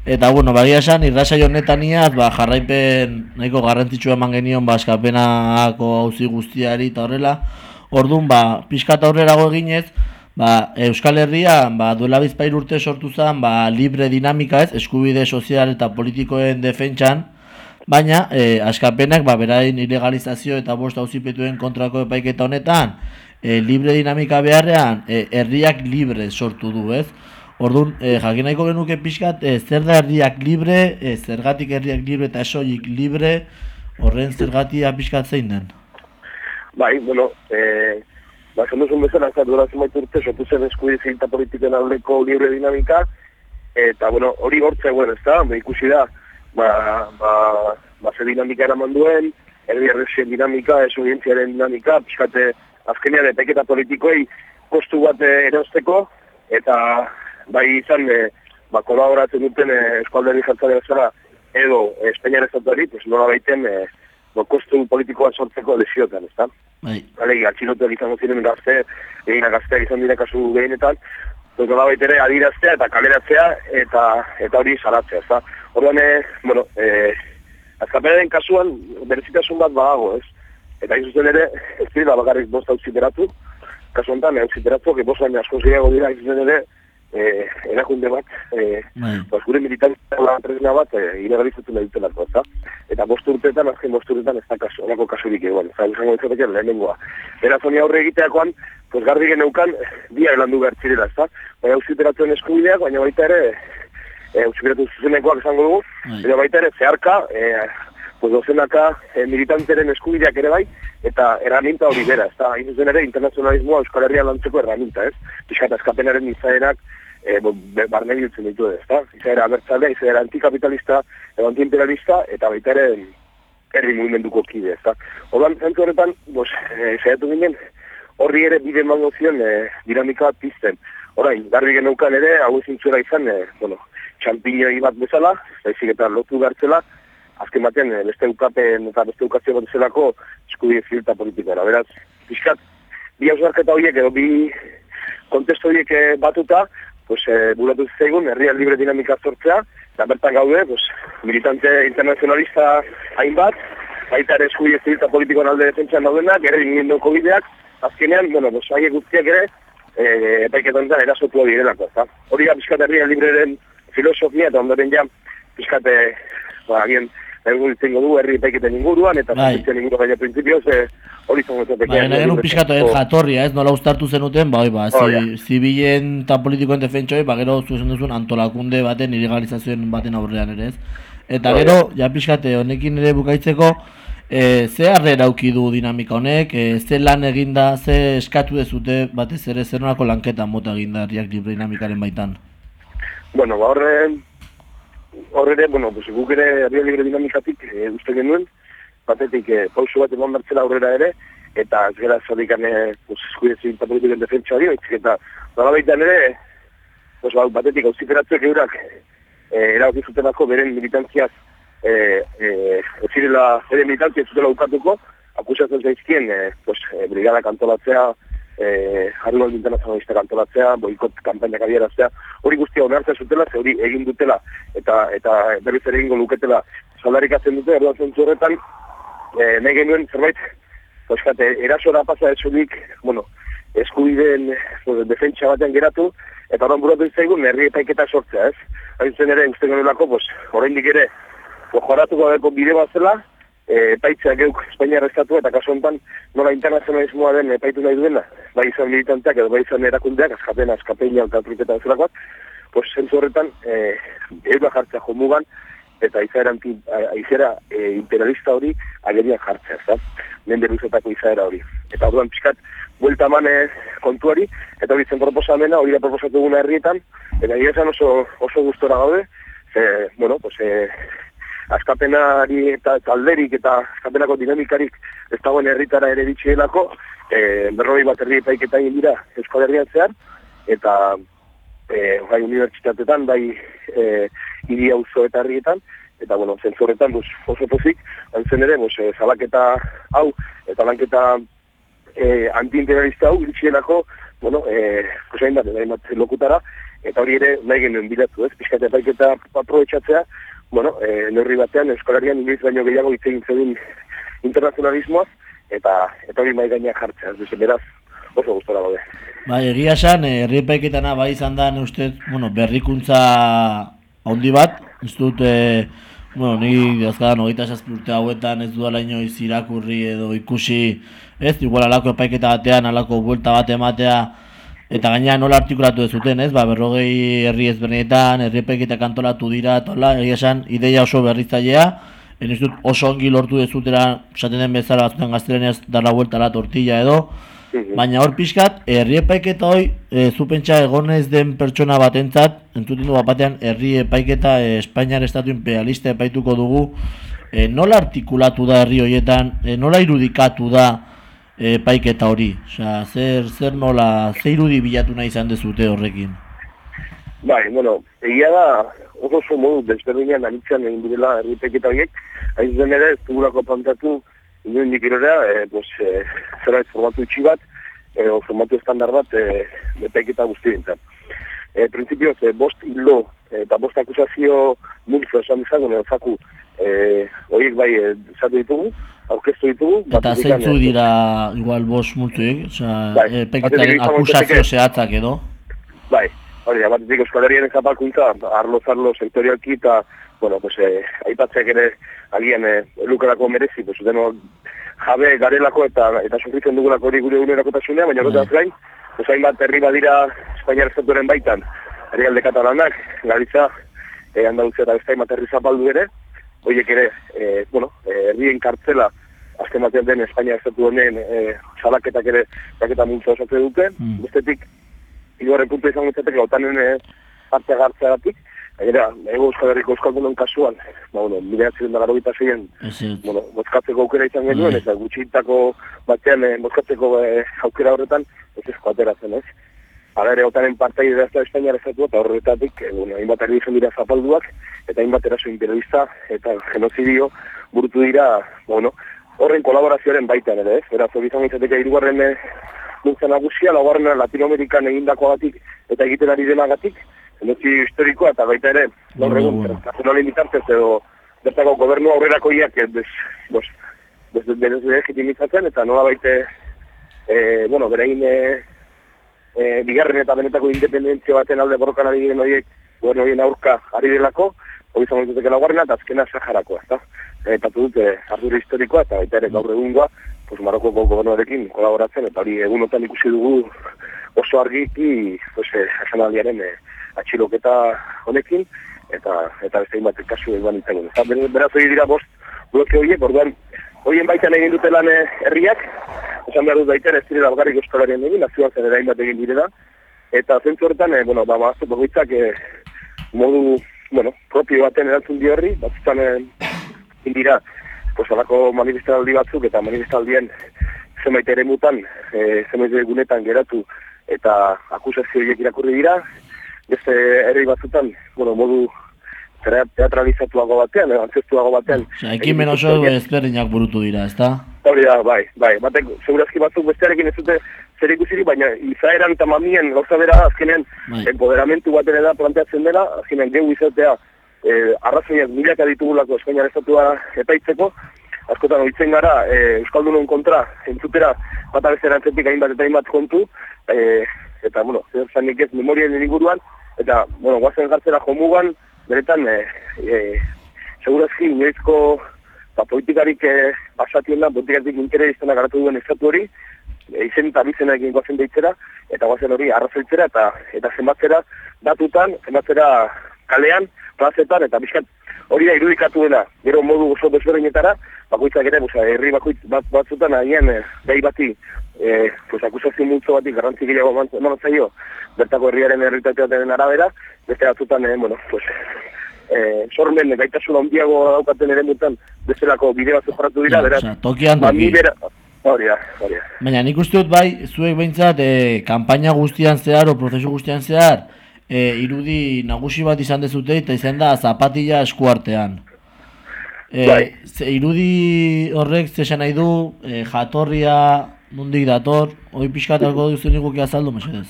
eta bueno, bagia esan, irrasai honetan iaz, ba, jarraipen nahiko garrantzitsua eman genion, ba, eskapenako hauzi guztiari eta horrela, Orduan, ba, pixkat aurrerago eginez, ba, Euskal Herrian, ba, duela bizpair urte sortu zen, ba, libre dinamika ez, eskubide sozial eta politikoen defentsan, Baina, eh, askapenak, ba, berain ilegalizazio eta bost hauzipetuen kontrako epaiketa honetan, eh, libre dinamika beharrean, eh, herriak libre sortu du, ez? Orduan, eh, jakin nahiko genuke pixkat, eh, zer da herriak libre, eh, zergatik herriak libre eta esoik libre, horren zergatia pixkat zein den? Bai, bueno, eh, ba, duzun bezala, ez da, duela zenbait urte, sortu zen eskubide zil eta politiken aldeko libre dinamika, eta, bueno, hori gortze guen, ez da, ba, ikusi da, ba, ba, ba, ze dinamika eraman duen, herri errexien dinamika, esudientziaren dinamika, pixkate, azkenean, epeketa politikoei kostu bat eh, erosteko, eta bai izan, e, ba, kolaboratzen duten e, eskualderi jantzale bezala, edo Espainiar estatuari, pues, nola baiten, e, bo, kostu politikoa sortzeko lesiotan, ezta? Bai, Alegi, atxilotuak izango ziren gazte, egina gazteak izan dira kasu gehienetan, Dokola baitere adiraztea eta kaleratzea eta eta hori salatzea, ezta? Orduan, eh, bueno, eh, azkapenaren kasuan berezitasun bat badago, ez? Eta hain zuzen ere, ez dira bakarrik bost hau ziteratu, kasu honetan, hau ziteratu, que bost baina asko gehiago dira, hain zuzen ere, eh, erakunde bat, eh, bai, Ba, gure militantzia tresna bat e, ilegalizatu nahi dutelako, ezta? Eta bost urteetan, azken bost urteetan ez da kasu, onako kasurik egon, ez da, izango ditzateke lehenengoa. Beraz, honi aurre egiteakoan, pues garbi geneukan, dia elandu behar zirela, ezta? Baina auziperatuen eskubideak, baina baita ere, e, auziperatu zuzenekoak esango dugu, Bai. baina baita ere, zeharka, e, pues dozenaka e, militanteren eskubideak ere bai, eta erraminta hori bera, ezta? Hain zuzen ere, internazionalismoa Euskal Herrian lantzeko erraminta, ez? Piskat azkapenaren izaerak, e, barne biltzen ditu ez, da? Izaera abertzalea, izaera antikapitalista, edo antiimperialista, eta baita ere herri mugimenduko kide, ez da? Orduan, zentzu horretan, bos, e, saiatu ginen, horri ere bide emango zion e, dinamika pizten. Orain, garbi geneukan ere, hau zintzura izan, e, bueno, txampiñoi bat bezala, baizik eta lotu gartzela, azken batean, e, beste ukapen eta beste ukazio bat zelako eskubide zil eta. Beraz, pixkat, bi hausnarketa horiek edo bi kontesto horiek eh, batuta, pues, eh, buratu zaigun herrian libre dinamika sortzea, eta bertan gaude, pues, militante internazionalista hainbat, baita ere eskubide zil eta politikoan alde defentsan daudenak, ere ingendoko bideak, azkenean, bueno, pues, haiek guztiak ere, eh, epaiketan da erasotu direlako? Hori da, pixkat herrian libreren filosofia, eta ondoren ja, pixkat, eh, ba, agien, egun izango du herri epaiketen inguruan, eta Bai. bai. inguruan baina printzipioz, eh, hori izango zeteke. Baina genuen pixkatu Oh. ez jatorria, ez, nola ustartu zenuten, ba, oi, ba, Oh, zi, ja. zibilen eta politikoen defentsoi, ba, gero zuzen duzun antolakunde baten, ilegalizazioen baten aurrean ere, ez. Eta Oh, gero, ja pixkate, honekin ere bukaitzeko, e, ze harrera auki du dinamika honek, e, ze lan eginda, ze eskatu dezute, batez ere, zer lanketa mota eginda herriak libre dinamikaren baitan. Bueno, ba, horre, horre ere, bueno, pues, guk ere herria libre dinamikatik e, uste genuen, batetik e, pausu bat eman bertzela aurrera ere, eta ez gara zadikan e, pues, eskubide zibinta politiken defentsa baizik eta nola baitan ere, pues, ba, batetik auziperatzuek eurak e, erabaki zutelako beren militantziaz e, e, ez zirela beren militantzia zutela ukatuko, akusatzen zaizkien e, pues, e, brigadak antolatzea, eh Harlon Internacionalista antolatzea, boikot kanpainak adieraztea, hori guztia onartzen zutela, ze hori egin dutela eta eta berriz ere egingo luketela saldarikatzen dute, erdoan zentzu horretan, eh nahi genuen zerbait, euskate, erasora pasa esulik, bueno, eskubideen defentsa batean geratu, eta horren buratu izaigun herri epaiketa sortzea, ez? Hain zen ere, uste genelako, pues, oraindik ere, joratuko bide bat zela, e, epaitzea geuk Espainia estatu eta kasu honetan nola internazionalismoa den epaitu nahi duena, bai izan militanteak edo bai izan erakundeak, askapena, askapeina, eta truketa zelakoak, pues zentzu horretan, e, eura jartzea jomugan, eta izaera, anti, a- izera e, imperialista hori agerian jartzea, ez da? Mende luzetako izaera hori. Eta orduan pixkat, buelta eman eh, kontuari, eta hori zen proposamena, hori da proposatu herrietan, eta esan oso, oso gustora gaude, ze, bueno, pues, e, askapenari eta talderik eta askapenako dinamikarik ez dagoen herritara ere bitxielako, e, berroi bat herri epaiketa egin dira Euskal Herrian zehar, eta e, bai unibertsitatetan, bai e, hiri auzo eta herrietan, eta bueno, zentzu pues, oso pozik, zen ere, pues, e, salaketa hau, eta lanketa e, antiimperialista hau iritsielako, bueno, e, hainbat, hainbat lokutara, eta hori ere nahi genuen bilatu, ez, pixkat epaiketa aprobetsatzea, bueno, e, neurri batean Euskalarian inoiz baino gehiago hitz egin zedun internazionalismoaz, eta eta hori mai gainean jartzea, ez beraz, oso gustora gaude. Bai, egia esan, eh, herri epaiketana bai izan da, uste, bueno, berrikuntza handi bat, ez dut, e, bueno, ni azkadan hogeita urte hauetan ez dudala inoiz irakurri edo ikusi, ez, igual alako epaiketa batean, alako buelta bat ematea, eta gaina nola artikulatu ez zuten, ez, ba, berrogei herri ezberdinetan, herri epaiketak antolatu dira, eta hola, egia esan, ideia oso berritzailea, En ez dut oso ongi lortu dezutera, esaten den bezala batzuten gaztelaniaz dar la vuelta a la tortilla edo, Baina hor pixkat, herri epaiketa hoi, e, zu pentsa egon ez den pertsona batentzat, entzuten du bat batean, herri epaiketa e, Espainiar Estatu Imperialista epaituko dugu, e, nola artikulatu da herri horietan, e, nola irudikatu da epaiketa hori? Osea, zer, zer nola, zer irudi bilatu nahi izan dezute horrekin? Bai, bueno, egia da, oso oso modu desberdinean anitzen egin direla herripeketa horiek, hain zen ere, ez dugulako plantatu, inoen dikirorea, e, pues, e, zera ez formatu itxi bat, e, o formatu estandar bat, e, epeketa guzti dintzen. E, Printzipioz, e, bost hilo eta bost akusazio multzo esan izango, nire zaku, e, horiek bai, e, zatu ditugu, aurkeztu ditugu. Eta zeintzu e, dira igual bost multuek, osea, Bai, izango akusazio zehatzak edo? Bai, hori da, batetik Euskal Herriaren zapalkuntza, arlo zarlo sektorialki eta, bueno, pues, eh, aipatzeak ere agian eh, lukarako merezi, pues, deno jabe garelako eta eta sufritzen dugulako hori gure unerakotasunean, baina horretaz gain, pues, hainbat herri badira Espainiar Estatuaren baitan, herrialde katalanak, Galiza, eh, Andaluzia eta beste hainbat herri zapaldu ere, horiek ere, eh, bueno, eh, herrien kartzela, azken batean den Espainia Estatu honen eh, salaketak ere, salaketa multzo osatzen dute, Mm. bestetik, Igorren puntu izango izateke otanen eh, parte gartzeagatik, Gainera, ego Euskal Herriko Euskaldunon kasuan, ba, bueno, mila atzeren da garo zeien, bueno, bozkatzeko aukera izan genuen, Bai. eta gutxitako batean eh, bozkatzeko eh, aukera horretan, ez ezko ateratzen, ez? Hala ere, otanen partai da Espainiar estatu, eta horretatik, eh, bueno, hainbat herri izan dira zapalduak, eta hainbat eraso imperialista, eta genozidio burutu dira, bueno, horren kolaborazioaren baitan ere, ez? Beraz, hori izango izateke hirugarren eh, multza nagusia, laugarrena Latinoamerikan egindakoagatik eta egiten ari denagatik, genozio historikoa eta baita ere, gaur egun, nazionalen bitartez edo bertako gobernu aurrerakoiak eh, des, bos, des, des, legitimizatzen eta nola baite, e, bueno, berein e, e, bigarren eta benetako independentzia baten alde borrokan ari diren horiek, gobernu horien aurka ari delako, hori izango dituzeke laugarrena eta azkena Saharakoa, ezta? Eta dute ardura historikoa eta baita ere gaur egungoa, pues Marokoko gobernuarekin kolaboratzen eta hori egunotan ikusi dugu oso argiki pues, eh, esanaldiaren eh, atxiloketa honekin eta eta beste hainbat kasu eguan izango. Eta ber- beraz hori dira bost bloke horiek, orduan horien baitan egin dute lan eh, herriak, esan behar dut baita ez direla bakarrik euskalarian egin, nazioan zen ere hainbat egin direla, eta zentzu horretan, eh, bueno, ba, maztu bakoitzak eh, modu, bueno, propio baten erantzun di horri, batzutan eh, indira, pues alako manifestaldi batzuk eta manifestaldien zenbait ere mutan, e, zenbait egunetan geratu eta akusazio horiek irakurri dira, beste herri batzutan, bueno, modu teatralizatuago batean, edo antzestuago batean. Osea, ekimen oso ezberdinak burutu dira, ezta? Hori da, bai, bai. Batek, segurazki batzuk bestearekin ez dute zer ikusirik, baina izaeran eta mamien gauza bera azkenean Bai. empoderamentu baten da planteatzen dela, azkenean geu izatea eh, arrazoiak milaka ditugulako Espainiar estatua epaitzeko, askotan oitzen gara eh, Euskaldunon kontra entzutera bata bestera antzetik hainbat eta hainbat kontu, eh, eta, bueno, zer zanik ez memorien inguruan, eta, bueno, guazen jartzera jomugan, beretan, eh, eh, segurazki inoizko ba, politikarik eh, basatien da, politikarik interesena garatu duen estatu hori, e, izen eta bizenekin goazen deitzera, eta goazen hori arrazoitzera, eta eta zenbatzera datutan, zenbatzera kalean, plazetan, eta bizkat hori da irudikatu dena, gero modu oso desberdinetara, bakoitzak ere, buza, herri bakoitz bat, batzutan agian eh, gai bati, eh, pues, akusazio multzo bati garrantzi gehiago eman zaio, bertako herriaren herritatearen arabera, beste batzutan, eh, bueno, pues, eh, sormen gaitasun handiago daukaten ere mutan, bezalako bide batzuk jorratu dira, Ja, beraz, osea, tokian ba, toki. bera, hori da, hori da. Baina nik uste dut bai, zuek behintzat, e, kanpaina guztian zehar, o prozesu guztian zehar, e, irudi nagusi bat izan dezute, eta izan da zapatilla eskuartean. E, Bai. ze, irudi horrek zesan nahi du, e, jatorria, nondik dator, hoi pixkatalko duzu niguki azaldu, mesedez.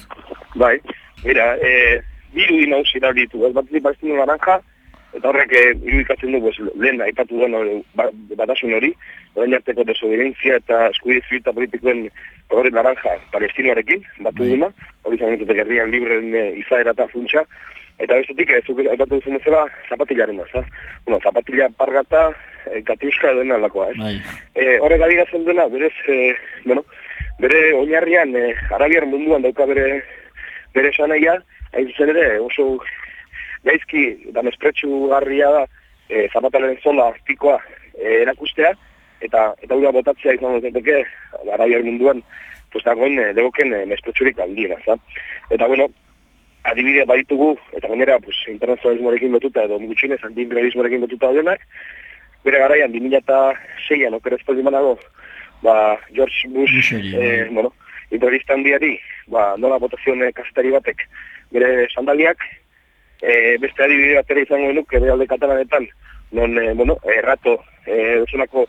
Bai, mira, eh, biru di nausi da ditu, ez bat naranja, eta horrek eh, irudikatzen du, pues, lehen aipatu hori, ba, batasun hori, orain arteko desobedientzia eta eskubide zibil eta politikoen kolore naranja palestinoarekin, batu Bai. duna, hori izan dut gerrian libren e, izaera eta funtsa, eta bestetik, ez zuk aipatu duzen bezala, zapatilaren da? Bueno, zapatila pargata, e, katiuska edo dena alakoa, ez? E, horrek adierazten duena, berez, e, bueno, bere oinarrian, e, arabiar munduan dauka bere, bere esanaia, hain zuzen ere oso gaizki eta mespretsu garria da e, zapatalaren zola pikoa e, erakustea, eta eta hura botatzea izan daiteke arabiar munduan, pues dagoen e, legoken e, mespretsurik handiena, za? Eta bueno, adibide baditugu, eta gainera, pues, internazionalismoarekin lotuta edo gutxienez antiimperialismoarekin lotuta daudenak, bere garaian 2006an oker espaldi manago, ba, George Bush, Busheri, eh, bueno, imperialista handiari, ba, nola botazion eh, kazetari batek bere sandaliak, eh, beste adibide batera izango bere alde katalanetan, non, eh, bueno, errato, eh, duzunako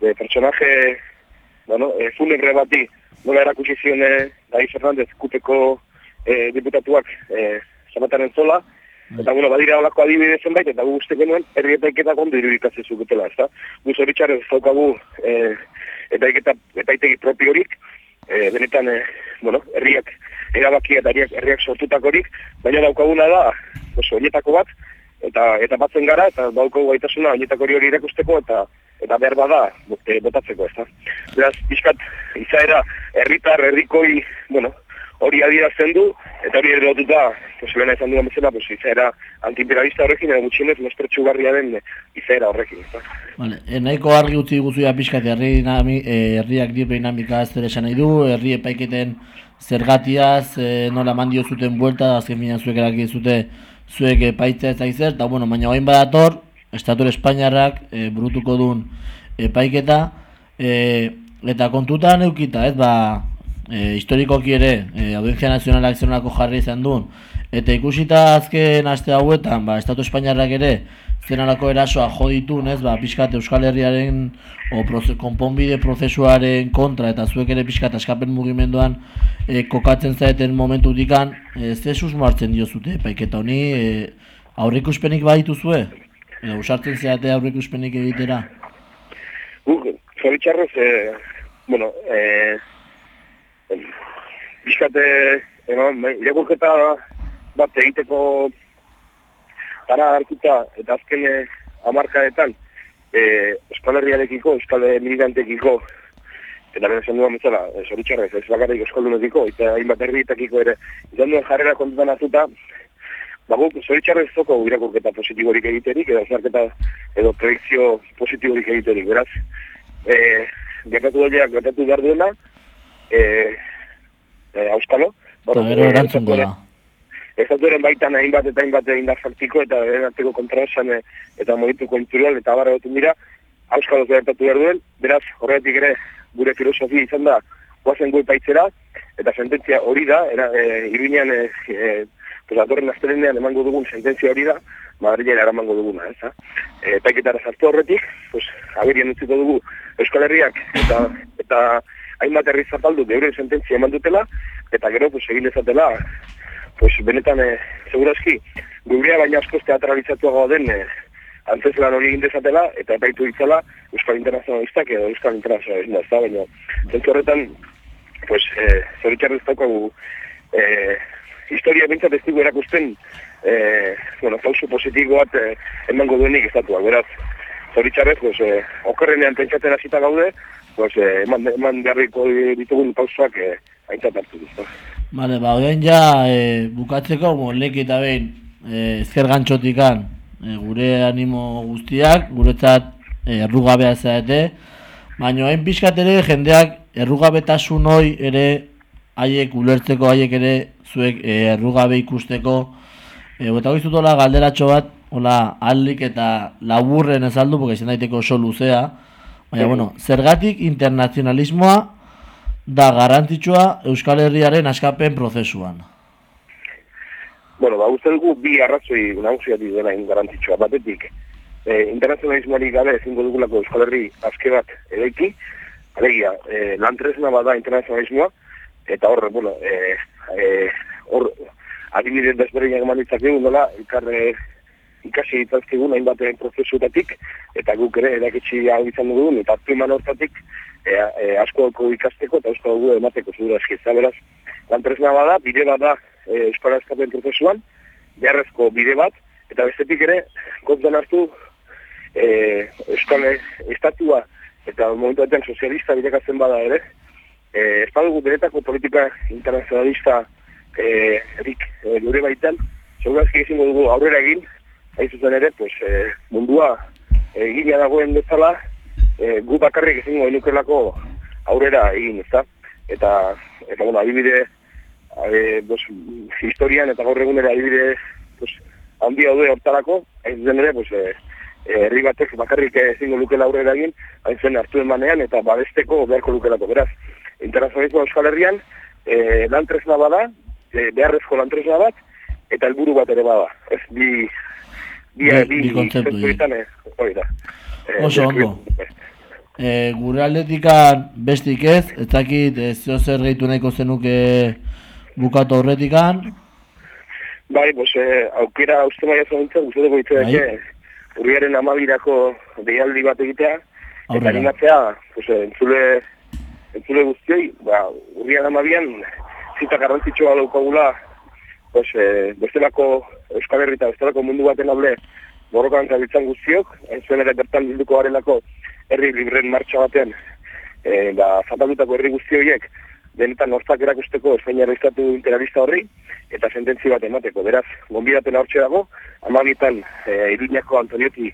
de personaje, bueno, eh, funebre bati, nola erakusi zion eh, David Fernández, kupeko eh, diputatuak eh, zapataren zola, Eta, bueno, badira olako adibide zenbait, eta gu uste genuen, herri epaiketak ondo irudikatzen zuketela, ez da? Gu zoritxarrez ez daukagu e, epaiketa, epaitegi propiorik, e, benetan, e, bueno, herriak erabaki eta herriak, sortutakorik, baina daukaguna da, oso, horietako bat, eta eta batzen gara, eta daukagu gaitasuna horietako hori hori irakusteko, eta eta behar bada e, botatzeko, ez da? Beraz, pixkat, izaera, herritar, herrikoi, bueno, hori adierazten du, eta hori ere lotuta, pues, lehena izan duan bezala, pues, izaera antiimperialista horrekin, edo gutxienez, mespertxu garria den eh, izaera horrekin. ezta? Vale, e, nahiko argi utzi guzuia pixkat herri herriak dinamika ez zer esan nahi du, herri epaiketen zergatiaz, e, nola mandio zuten buelta, azken binean zuek eraki zute zuek epaitzea ez da zer, eta bueno, baina hain badator, Estatur Espainiarrak e, burutuko duen epaiketa, e, eta kontutan eukita, ez, ba, e, historikoki ere, e, Audientzia Nazionalak zenolako jarri izan duen, eta ikusita azken aste hauetan, ba, Estatu Espainiarrak ere, zenolako erasoa jo ditun, ez, ba, pixkat Euskal Herriaren o proze, konponbide prozesuaren kontra, eta zuek ere pixkat askapen mugimenduan e, kokatzen zaeten momentu dikan, e, ze susmo hartzen diozute epaiketa honi, e, aurreikuspenik badituzue? Edo usartzen zeate aurreikuspenik egitera? Guk, zoritxarrez, e, bueno, e, bizkate, eman, irakurketa bat egiteko tara hartuta, eta azken e, amarkadetan, e, Euskal Herriarekiko, Euskal Militantekiko, eta lehen esan duan bezala, e, zoritxarrez, ez bakarrik Euskaldunekiko, eta hainbat herritakiko ere, izan duen jarrera kontutan hartuta, ba guk zoritxarrez zoko irakurketa positiborik egiterik, edo zarketa edo predikzio positiborik egiterik, beraz, e, gertatu doleak gertatu behar duena, e, e, auskalo. Eta gero erantzungo da. Estatuaren baitan hainbat eta hainbat indar faktiko eta erantzeko kontraesan e, eta mogitu kultural eta barra duten dira, auskalo gertatu behar duen, beraz, horretik ere gure filosofia izan da, guazen gu epaitzera, eta sententzia hori da, era, e, iruinean e, e, pues datorren astelenean emango dugun sententzia hori da, Madrilera eramango duguna, ez da? E, Epaiketara sartu horretik, pues, agerien utziko dugu Euskal Herriak eta, eta hainbat herri zapaldu geure sententzia eman dutela, eta gero, pues, egin dezatela, pues, benetan, e, segurazki, gurea baina askoz teatralizatuago den e, antzeslan hori egin dezatela, eta epaitu ditzala Euskal Internazionalistak edo Euskal Internazionalismoa, ez da, baina, zentzu horretan, pues, e, zoritxarrez daukagu, e, historia bintzat ez dugu erakusten, e, bueno, pausu positibo bat e, emango duenik estatuak, beraz, zoritxarrez, pues, e, okerrenean pentsatzen hasita gaude, pues, e, eman, eman beharriko ditugun pausuak e, aintzat hartu dut. Bale, ba, orain ja, e, bukatzeko, molek eta behin, e, ezker gantxotikan, e, gure animo guztiak, guretzat e, errugabea zaete, baina hain pixkat ere jendeak errugabetasun hoi ere haiek ulertzeko, haiek ere zuek e, errugabe ikusteko, e, eta hori galderatxo bat, hola, aldik eta laburren ezaldu, porque izan daiteko oso luzea, baina, bueno, zergatik internazionalismoa da garrantzitsua Euskal Herriaren askapen prozesuan. Bueno, ba, uste dugu bi arrazoi nagusiak dela garrantzitsua. Batetik, e, internazionalismoari gabe ezingo dugulako Euskal Herri azke bat edaiki, alegia, e, lan tresna bada internazionalismoa, eta hor, bueno, e, e, hor, adibidez desberdinak eman ditzakegu, nola, ikarre, ikasi ditzazkegun hainbat prozesuetatik, eta guk ere erakitsi hau izan dugun, eta priman hortatik, e, e, asko ikasteko eta asko dugu emateko zudura eskizza, beraz, lan tresna bada, bide bada e, Euskara eskapen prozesuan, beharrezko bide bat, eta bestetik ere, kontuan hartu, e, Euskal Estatua eta momentu batean sozialista bilakatzen bada ere, e, ez badugu beretako politika internazionalista e, erik e, gure baitan, segurazki ezingo dugu aurrera egin, hain zuzen ere, pues, e, mundua egina dagoen bezala, e, gu bakarrik ezingo genukelako aurrera egin, ezta? Eta, eta bueno, adibide, e, bos, historian eta gaur egunera adibide pues, handi daude hortarako, hain zuzen ere, pues, e, e, herri batek bakarrik ezingo lukela aurrera egin, hain zen hartu emanean eta babesteko beharko lukelako. Beraz, internazionalismo Euskal Herrian, e, lan tresna bada, e, beharrezko lan tresna bat, eta helburu bat ere bada. Ez bi... Bi, Bi- bi, bi eh, hori da. E, Oso ondo. E, gure aldetikan bestik ez, ez dakit ez zer gehitu nahiko zenuke bukatu horretikan, Bai, pues, eh, aukera uste maia zontzen, uste dugu hitz Bai. urriaren amabirako deialdi bat egitea, eta Aurrera. animatzea, pues, eh, entzule, entzule guztioi, ba, urriaren amabian, zita garrantzitsua daukagula, pues, eh, bestelako Euskal Herri eta bestelako mundu baten alde, borrokan zabiltzan guztiok, hain zuen ere bertan bilduko garelako herri libren martxa batean, e, ba, zatatutako herri guzti horiek, benetan hortzak erakusteko Espainiar Estatu integralista horri, eta sententzi bat emateko. Beraz, gonbidaten hortxe dago, amabietan e, Iruñako Antonioti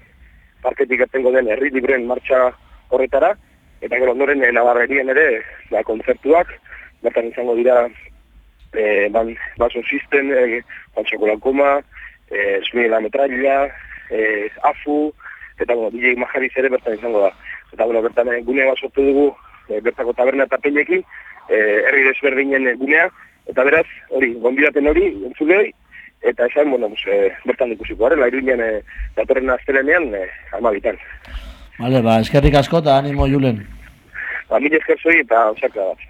parketik etengo den herri libren martxa horretara, eta gero ondoren e, Navarrerien ere, ba, kontzertuak, bertan izango dira e, ban, baso system, e, Juan Chocolacoma, e, Esmi la Metralla, e, Afu, eta bueno, DJ Majariz ere bertan izango da. Eta bueno, bertan e, gunea bat sortu dugu, e, bertako taberna eta peinekin, e, herri desberdinen e, gunea, eta beraz, hori, gonbidaten hori, entzulei, eta esan, bueno, e, bertan ikusiko garela, iruinen e, datorren astelenean, e, amabitan. Vale, ba, eskerrik asko eta animo Julen. Ba, mila esker zoi eta osaka bat.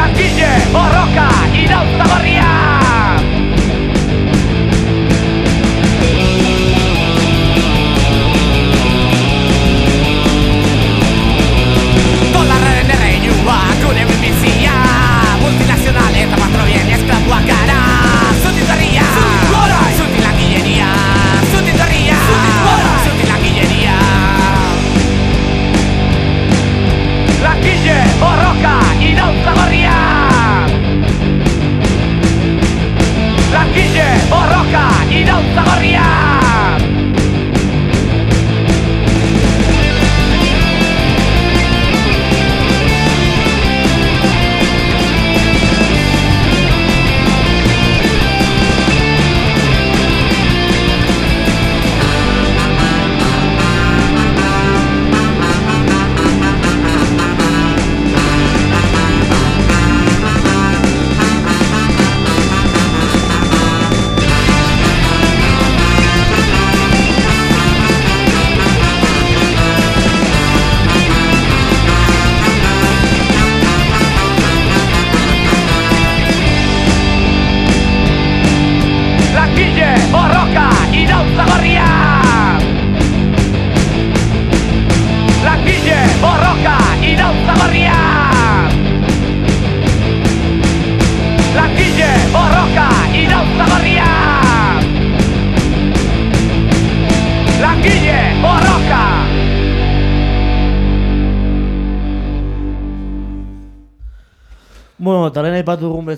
Langile, borroka, irautza gorria Dolarraren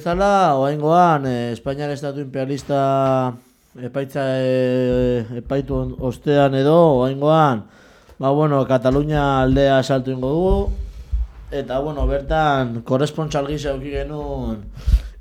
bezala, oaingoan, eh, Espainiar Estatu Imperialista epaitza eh, epaitu ostean edo, oaingoan, ba, bueno, Katalunia aldea saltu ingo dugu, eta, bueno, bertan, korrespontsal gisa euki genuen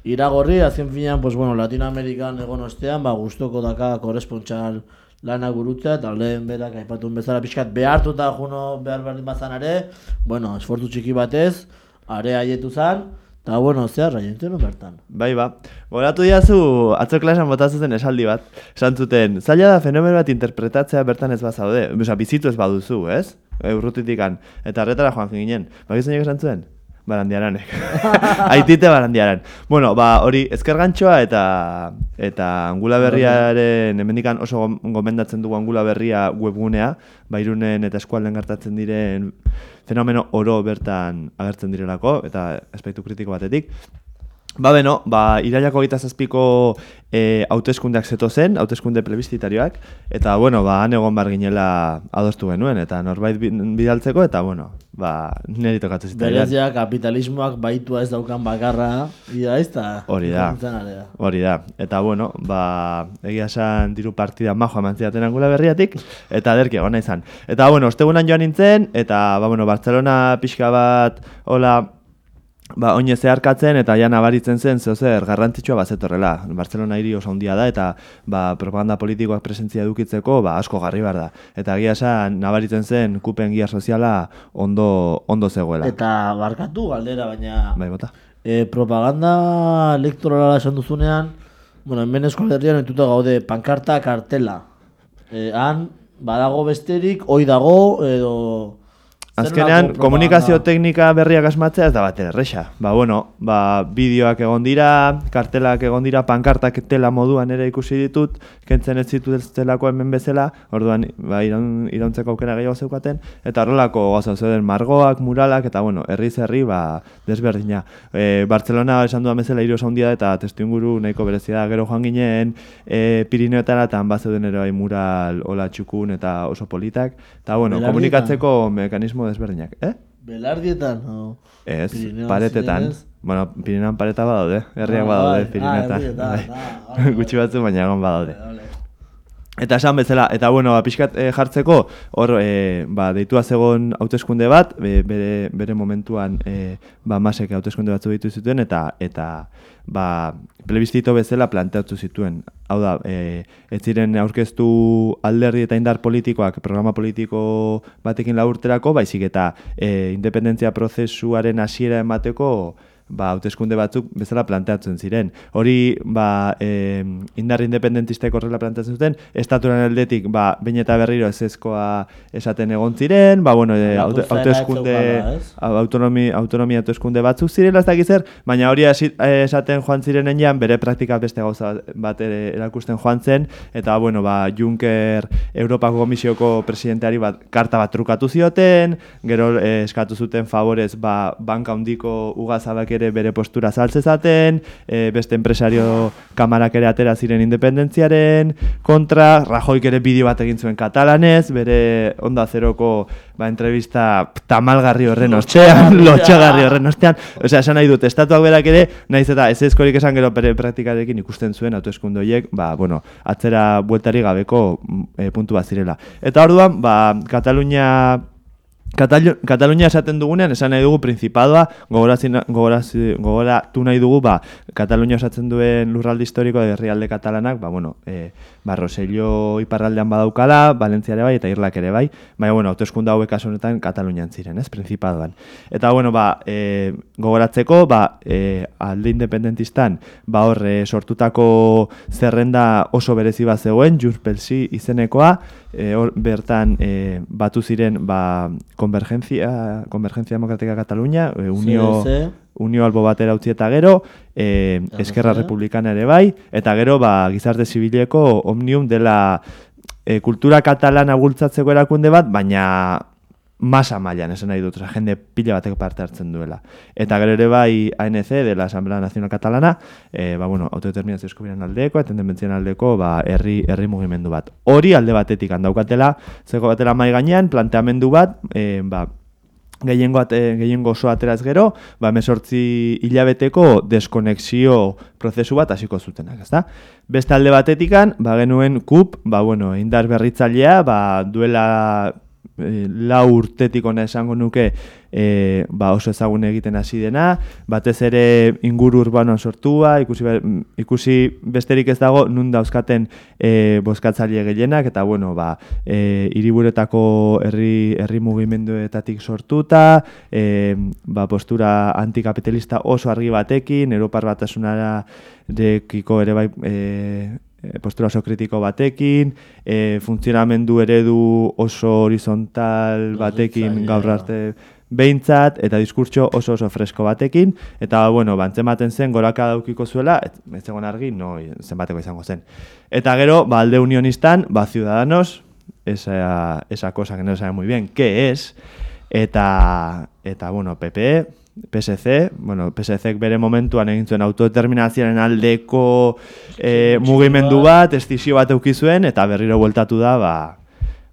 iragorri, azken finean, pues, bueno, Latinoamerikan egon ostean, ba, gustoko daka korrespontsal lanak gurutzea, eta lehen berak aipatun bezala pixkat behartuta juno behar berdin bazan ere, bueno, esfortu txiki batez, are haietu zan, eta bueno, zehar haientzen bertan. Bai ba, goratu diazu atzo klasan botatzen zen esaldi bat, esan zuten, zaila da fenomeno bat interpretatzea bertan ez bazaude, Osa, bizitu ez baduzu, ez? Urrutitikan, eta horretara joan ginen, bakizunek esan zuen? Barandiaranek. <laughs> Aitite barandiaran. Bueno, ba, hori ezker gantxoa eta eta angula berriaren hemendikan oso gom- gomendatzen dugu angula berria webgunea, bairunen eta eskualden gertatzen diren fenomeno oro bertan agertzen direlako eta aspektu kritiko batetik. Ba beno, ba, irailako gita zazpiko e, hauteskundeak zeto zen, hauteskunde plebiszitarioak, eta bueno, ba, han egon bar ginela adostu genuen, eta norbait bi- bidaltzeko, eta bueno, ba, niri tokatzen zitzaidan. Berez ja, kapitalismoak baitua ez daukan bakarra, ia ez da. Hori da. Hori da. Eta bueno, ba, egia esan diru partida majo eman zidaten angula berriatik, eta derki egon izan. Eta bueno, ostegunan joan nintzen, eta ba, bueno, Barcelona pixka bat, hola, ba, oine zeharkatzen eta ja nabaritzen zen zeo zer garrantzitsua bazetorrela. Barcelona hiri oso handia da eta ba, propaganda politikoak presentzia edukitzeko ba, asko garri behar da. Eta egia esan nabaritzen zen kupen gia soziala ondo, ondo zegoela. Eta barkatu galdera, baina Bai, bota. e, propaganda elektorala esan duzunean, bueno, hemen Euskal Herrian entuta gaude pankarta kartela. E, han, badago besterik, oi dago, edo... Azkenean, komunikazio propaganda? teknika berriak asmatzea ez da bat erresa. Ba, bueno, ba, bideoak egon dira, kartelak egon dira, pankartak tela moduan ere ikusi ditut, kentzen ez zituztelako hemen bezala, orduan, ba, iraun, irauntzeko aukera gehiago zeukaten, eta horrelako gauza zeuden margoak, muralak, eta bueno, herri, ba, desberdina. E, Barcelona esan dudan bezala handia da, eta testu inguru nahiko berezia da, gero joan ginen e, Pirineotara, eta han bazeuden ere bai mural hola txukun eta oso politak, eta bueno, Belardietan. komunikatzeko mekanismo desberdinak, eh? Belardietan, no? Ez, Pirineoan paretetan. zirenez? Bueno, Pirinean pareta badaude, herriak Ah, badaude bai. Pirineetan. Ah, herrietan, bai. ah, <laughs> vale, Gutxi batzu, baina egon badaude. Vale. Eta esan bezala, eta bueno, ba, pixkat eh, jartzeko, hor, eh, ba, deitua zegon hauteskunde bat, be- bere, bere momentuan, eh, ba, masek hauteskunde batzu ditu zituen, eta, eta ba, plebizito bezala planteatu zituen. Hau da, eh, ez ziren aurkeztu alderdi eta indar politikoak programa politiko batekin laburterako, baizik eta eh, independentzia prozesuaren hasiera emateko ba, hauteskunde batzuk bezala planteatzen ziren. Hori, ba, e, indar independentistek horrela planteatzen zuten, estatuaren aldetik, ba, behin eta berriro ezezkoa esaten egon ziren, ba, bueno, e, haute- Erakustaera hauteskunde, ez zeukala, ez? au- autonomi, autonomia hauteskunde batzuk zirela ez dakiz zer, baina hori eh, esaten joan ziren bere praktika beste gauza bat erakusten joan zen, eta, bueno, ba, Juncker Europako Komisioko presidenteari bat, karta bat trukatu zioten, gero eh, eskatu zuten favorez, ba, banka handiko ugazabak ere bere postura saltzezaten, e, beste enpresario kamarak ere atera ziren independentziaren kontra, Rajoik ere bideo bat egin zuen katalanez, bere onda zeroko ba, entrevista tamalgarri horren ostean, lotxagarri horren ostean, osea, esan nahi dut, estatuak berak ere, naiz eta ez ezkorik esan gero bere praktikarekin ikusten zuen hauteskunde horiek, ba, bueno, atzera bueltari gabeko mm, e, puntu bat zirela. Eta orduan, ba, Katalunia Katalu- Katalunia esaten dugunean, esan nahi dugu Principadoa, gogoratu nahi dugu, ba, Katalunia osatzen duen lurralde historiko de herrialde katalanak, ba, bueno, e, ba, Rosello iparraldean badaukala, Valentziare bai, eta Irlak ere bai, baina, bueno, hauteskunde hauek kasu honetan Katalunian ziren, ez, Principadoan. Eta, bueno, ba, e, gogoratzeko, ba, e, alde independentistan, ba, hor, e, sortutako zerrenda oso berezi bat zegoen, Jurpelsi izenekoa, e, hor bertan e, batu ziren ba, Convergencia, Convergencia Democrática Cataluña, e, Unio, CDC. Unio albo batera utzi eta gero, e, RC. Eskerra Republikana ere bai, eta gero ba, gizarte zibileko Omnium dela e, kultura katalana bultzatzeko erakunde bat, baina masa mailan esan nahi dut, osea, jende pila batek parte hartzen duela. Eta gero ere bai ANC de la Asamblea Nacional Catalana, e, ba, bueno, autodeterminazio eskubiren aldeko, independentzien aldeko, ba, herri, herri mugimendu bat. Hori alde batetik handaukatela, zeko batela mai gainean, planteamendu bat, e, ba, gehiengo, ate, gehiengo oso ateraz gero, ba, mesortzi hilabeteko deskonexio prozesu bat hasiko zutenak, ezta? Beste alde batetikan, ba, genuen kup, ba, bueno, indar berritzailea, ba, duela e, lau urtetik ona esango nuke e, ba oso ezagun egiten hasi dena, batez ere inguru urbanoan sortua, ikusi, ikusi besterik ez dago nun dauzkaten e, bozkatzaile gehienak, eta bueno, ba, e, hiriburuetako herri, herri mugimenduetatik sortuta, e, ba, postura antikapitalista oso argi batekin, Europar batasunara dekiko ere bai e, postura oso kritiko batekin, e, funtzionamendu eredu oso horizontal batekin gaur arte behintzat, eta diskurtso oso oso fresko batekin, eta bueno, bantzematen zen goraka daukiko zuela, ez, zegoen argi, no, zenbateko izango zen. Eta gero, ba, alde unionistan, ba, Ciudadanos, esa, esa cosa que no sabe muy bien, ¿qué es? Eta, eta bueno, PP, PSC, bueno, PSC bere momentuan egin zuen autodeterminazioaren aldeko eh, mugimendu bat, estizio bat euki zuen, eta berriro bueltatu da, ba,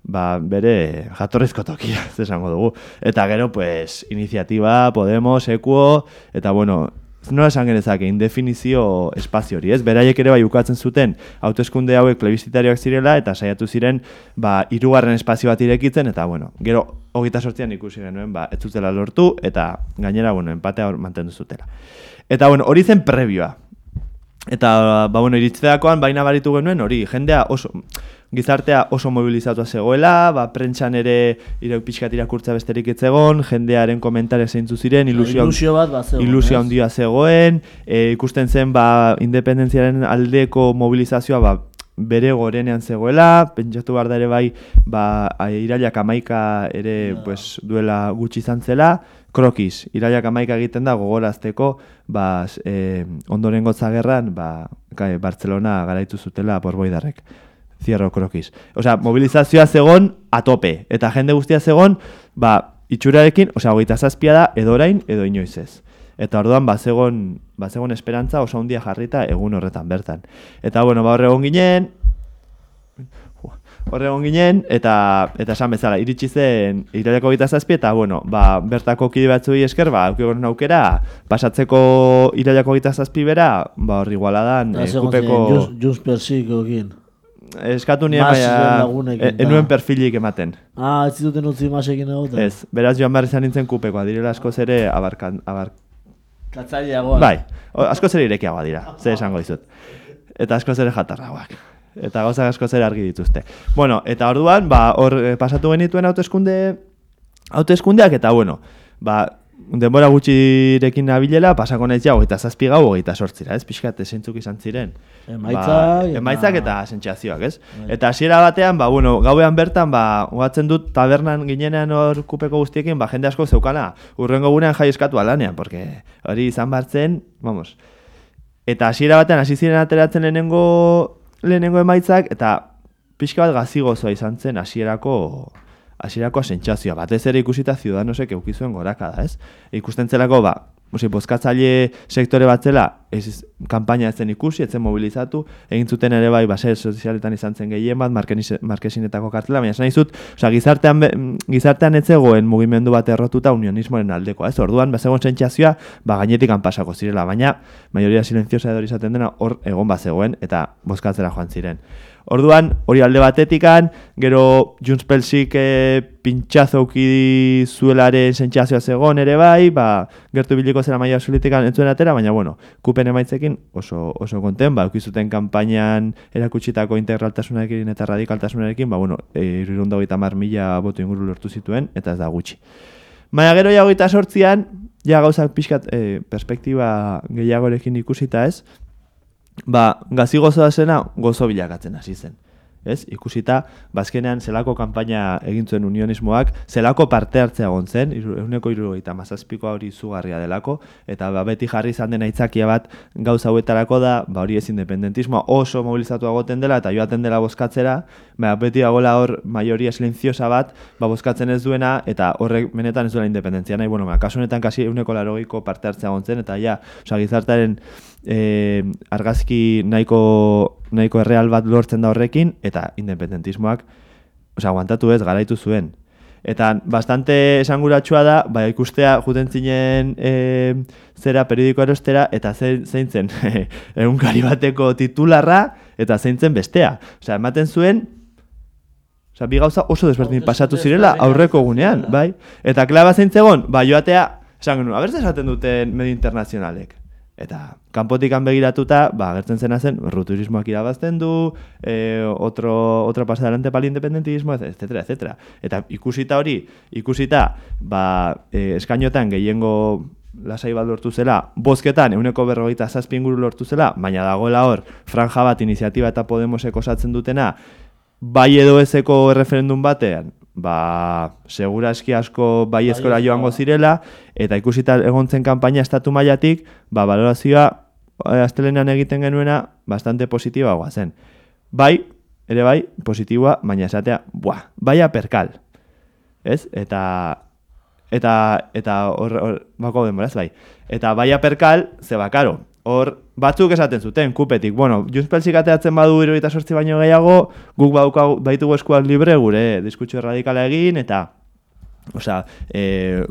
ba, bere jatorrizko tokia, <laughs> esango dugu. Eta gero, pues, iniziatiba, Podemos, Ekuo, eta bueno, no esan genezake, indefinizio espazio hori, ez? Beraiek ere bai ukatzen zuten hauteskunde hauek plebiszitarioak zirela, eta saiatu ziren, ba, hirugarren espazio bat irekitzen, eta bueno, gero, hogeita sortzian ikusi genuen, ba, ez zutela lortu, eta gainera, bueno, empatea hor mantendu zutela. Eta bueno, hori zen prebioa. Eta, ba, bueno, iritzeakoan baina baritu genuen hori, jendea oso, gizartea oso mobilizatua zegoela, ba, prentxan ere irauk pixkat irakurtza besterik etzegon, jendearen komentare zeintzu ziren, ilusio, Ilusio bat bat zegoen, ilusio handia zegoen, e, ikusten zen ba, independentziaren aldeko mobilizazioa ba, bere gorenean zegoela, pentsatu behar da ere bai, ba, a- irailak amaika ere pues, duela gutxi izan zela, krokiz, irailak amaika egiten da gogorazteko, ba, e, ondorengo zagerran, ba, ka- Barcelona garaitu zutela porboidarrek. Cierro krokiz. Osea, mobilizazioa zegon a tope, eta jende guztia zegon, ba, itxurarekin, osea, hogeita zazpia da, edo orain, edo inoiz ez. Eta orduan bazegon, bazegon esperantza oso handia jarrita egun horretan bertan. Eta bueno, ba hor egon ginen, hor egon ginen, eta, eta esan bezala, iritsi zen iraileko gita zazpi, eta bueno, ba, bertako kide batzuei esker, ba, aukigoren aukera, pasatzeko iraileko gita zazpi bera, ba, hor igualadan, Eta eh, kupeko... just Persikoekin. Eskatu nien baina, e- enuen da. perfilik ematen. Ah, ez zituten utzi masekin egoten? Ez, beraz joan behar izan nintzen kupekoa, direla askoz ere abarkan, abar, Katzaileagoa. Bai, askoz ere irekiagoa dira, ze esango dizut. Eta askoz ere jatarragoak. Eta gauza askoz ere argi dituzte. Bueno, eta orduan, ba, hor eh, pasatu genituen hauteskunde hauteskundeak eta bueno, ba, denbora gutxirekin nabilela, pasako naiz ja, hogeita zazpi gau, hogeita sortzira, ez? Pixkat, esentzuk izan ziren. Emaitzak ba, eta- emaitzak eta sentsazioak, ez? Eta hasiera batean, ba, bueno, gauean bertan, ba, ugatzen dut tabernan ginenean hor kupeko guztiekin, ba, jende asko zeukana, urrengo gunean jai eskatu alanean, porque hori izan bartzen, vamos, Eta hasiera batean hasi ziren ateratzen lehenengo lehenengo emaitzak eta pixka bat gazigozoa izan zen hasierako hasierako sentsazioa. Batez ere ikusita Ciudadanosek eduki zuen gorakada, ez? Ikusten zelako ba, Osi, bozkatzaile sektore bat zela, ez, kanpaina ez zen ikusi, ez zen mobilizatu, egin zuten ere bai, base sozialetan izan zen gehien bat, markesinetako kartela, baina esan nahi zut, osea, gizartean, be- gizartean ez zegoen mugimendu bat errotuta unionismoaren aldekoa, ez? Orduan, bazegoen sentsazioa, ba, gainetik pasako zirela, baina, maioria silentziosa edo izaten dena, hor egon bazegoen, eta bozkatzera joan ziren. Orduan, hori alde batetikan, gero Junts Pelsik e, pintxazo uki zuelaren sentsazioa zegoen ere bai, ba, gertu biliko zera maia absolutikan entzuen atera, baina bueno, kupen emaitzekin oso, oso konten, ba, ukizuten kanpainan erakutsitako integraltasunarekin eta radikaltasunarekin, ba, bueno, e, irurunda hogeita mila boto inguru lortu zituen, eta ez da gutxi. Baina gero ja hogeita sortzian, ja gauzak pixkat e, perspektiba gehiagorekin ikusita ez, ba, gazi gozoa zena gozo bilakatzen hasi zen. Ez? Ikusita, bazkenean zelako kanpaina egin zuen unionismoak, zelako parte hartzea egon zen, iru- irurogeita mazazpikoa hori izugarria delako, eta ba, beti jarri izan den aitzakia bat gauza hauetarako da, ba, hori ez independentismoa oso mobilizatu agoten dela, eta joaten dela bozkatzera, ba, beti dagoela hor maioria silentziosa bat, ba, bozkatzen ez duena, eta horrek benetan ez duela independentzia nahi, bueno, ba, kasu honetan kasi ehuneko larogeiko parte hartzea egon zen, eta ja, oza, gizartaren e, argazki nahiko, nahiko erreal bat lortzen da horrekin, eta independentismoak, osea, aguantatu ez, garaitu zuen. Eta bastante esanguratsua da, ba, ikustea juten zinen e, zera periodiko erostera, eta zein, zein zen <laughs> egunkari bateko titularra, eta zein zen bestea. Osea, ematen zuen, Osea, bi gauza oso desberdin pasatu zirela aurreko gunean, bai? Eta klaba zein zegon, ba, joatea, esan genuen, abertze esaten duten medio internazionalek. Eta kanpotikan begiratuta, ba, gertzen zena zen, ruturismoak irabazten du, e, otro, otra pasa adelante para el independentismo, etcétera, etcétera. Eta ikusita hori, ikusita, ba, e, eskainotan gehiengo lasai bat lortu zela, bozketan euneko berrogeita zazpi inguru lortu zela, baina dagoela hor, franja bat iniziatiba eta Podemosek osatzen dutena, bai edo ezeko referendum batean, ba, seguraski asko bai eskora joango zirela, eta ikusita egontzen kanpaina estatu mailatik, ba, valorazioa eh, astelenean egiten genuena bastante positiboa zen. Bai, ere bai, positiboa, baina esatea, buah, baia perkal. Ez? Eta eta eta hor, hor bako denboraz bai. Eta baia perkal, ze bakaro, hor batzuk esaten zuten, kupetik, bueno, Junspelsik ateatzen badu iruita sortzi baino gehiago, guk badukagu, baitugu eskuak libre gure diskutsio radikala egin, eta Osea, e,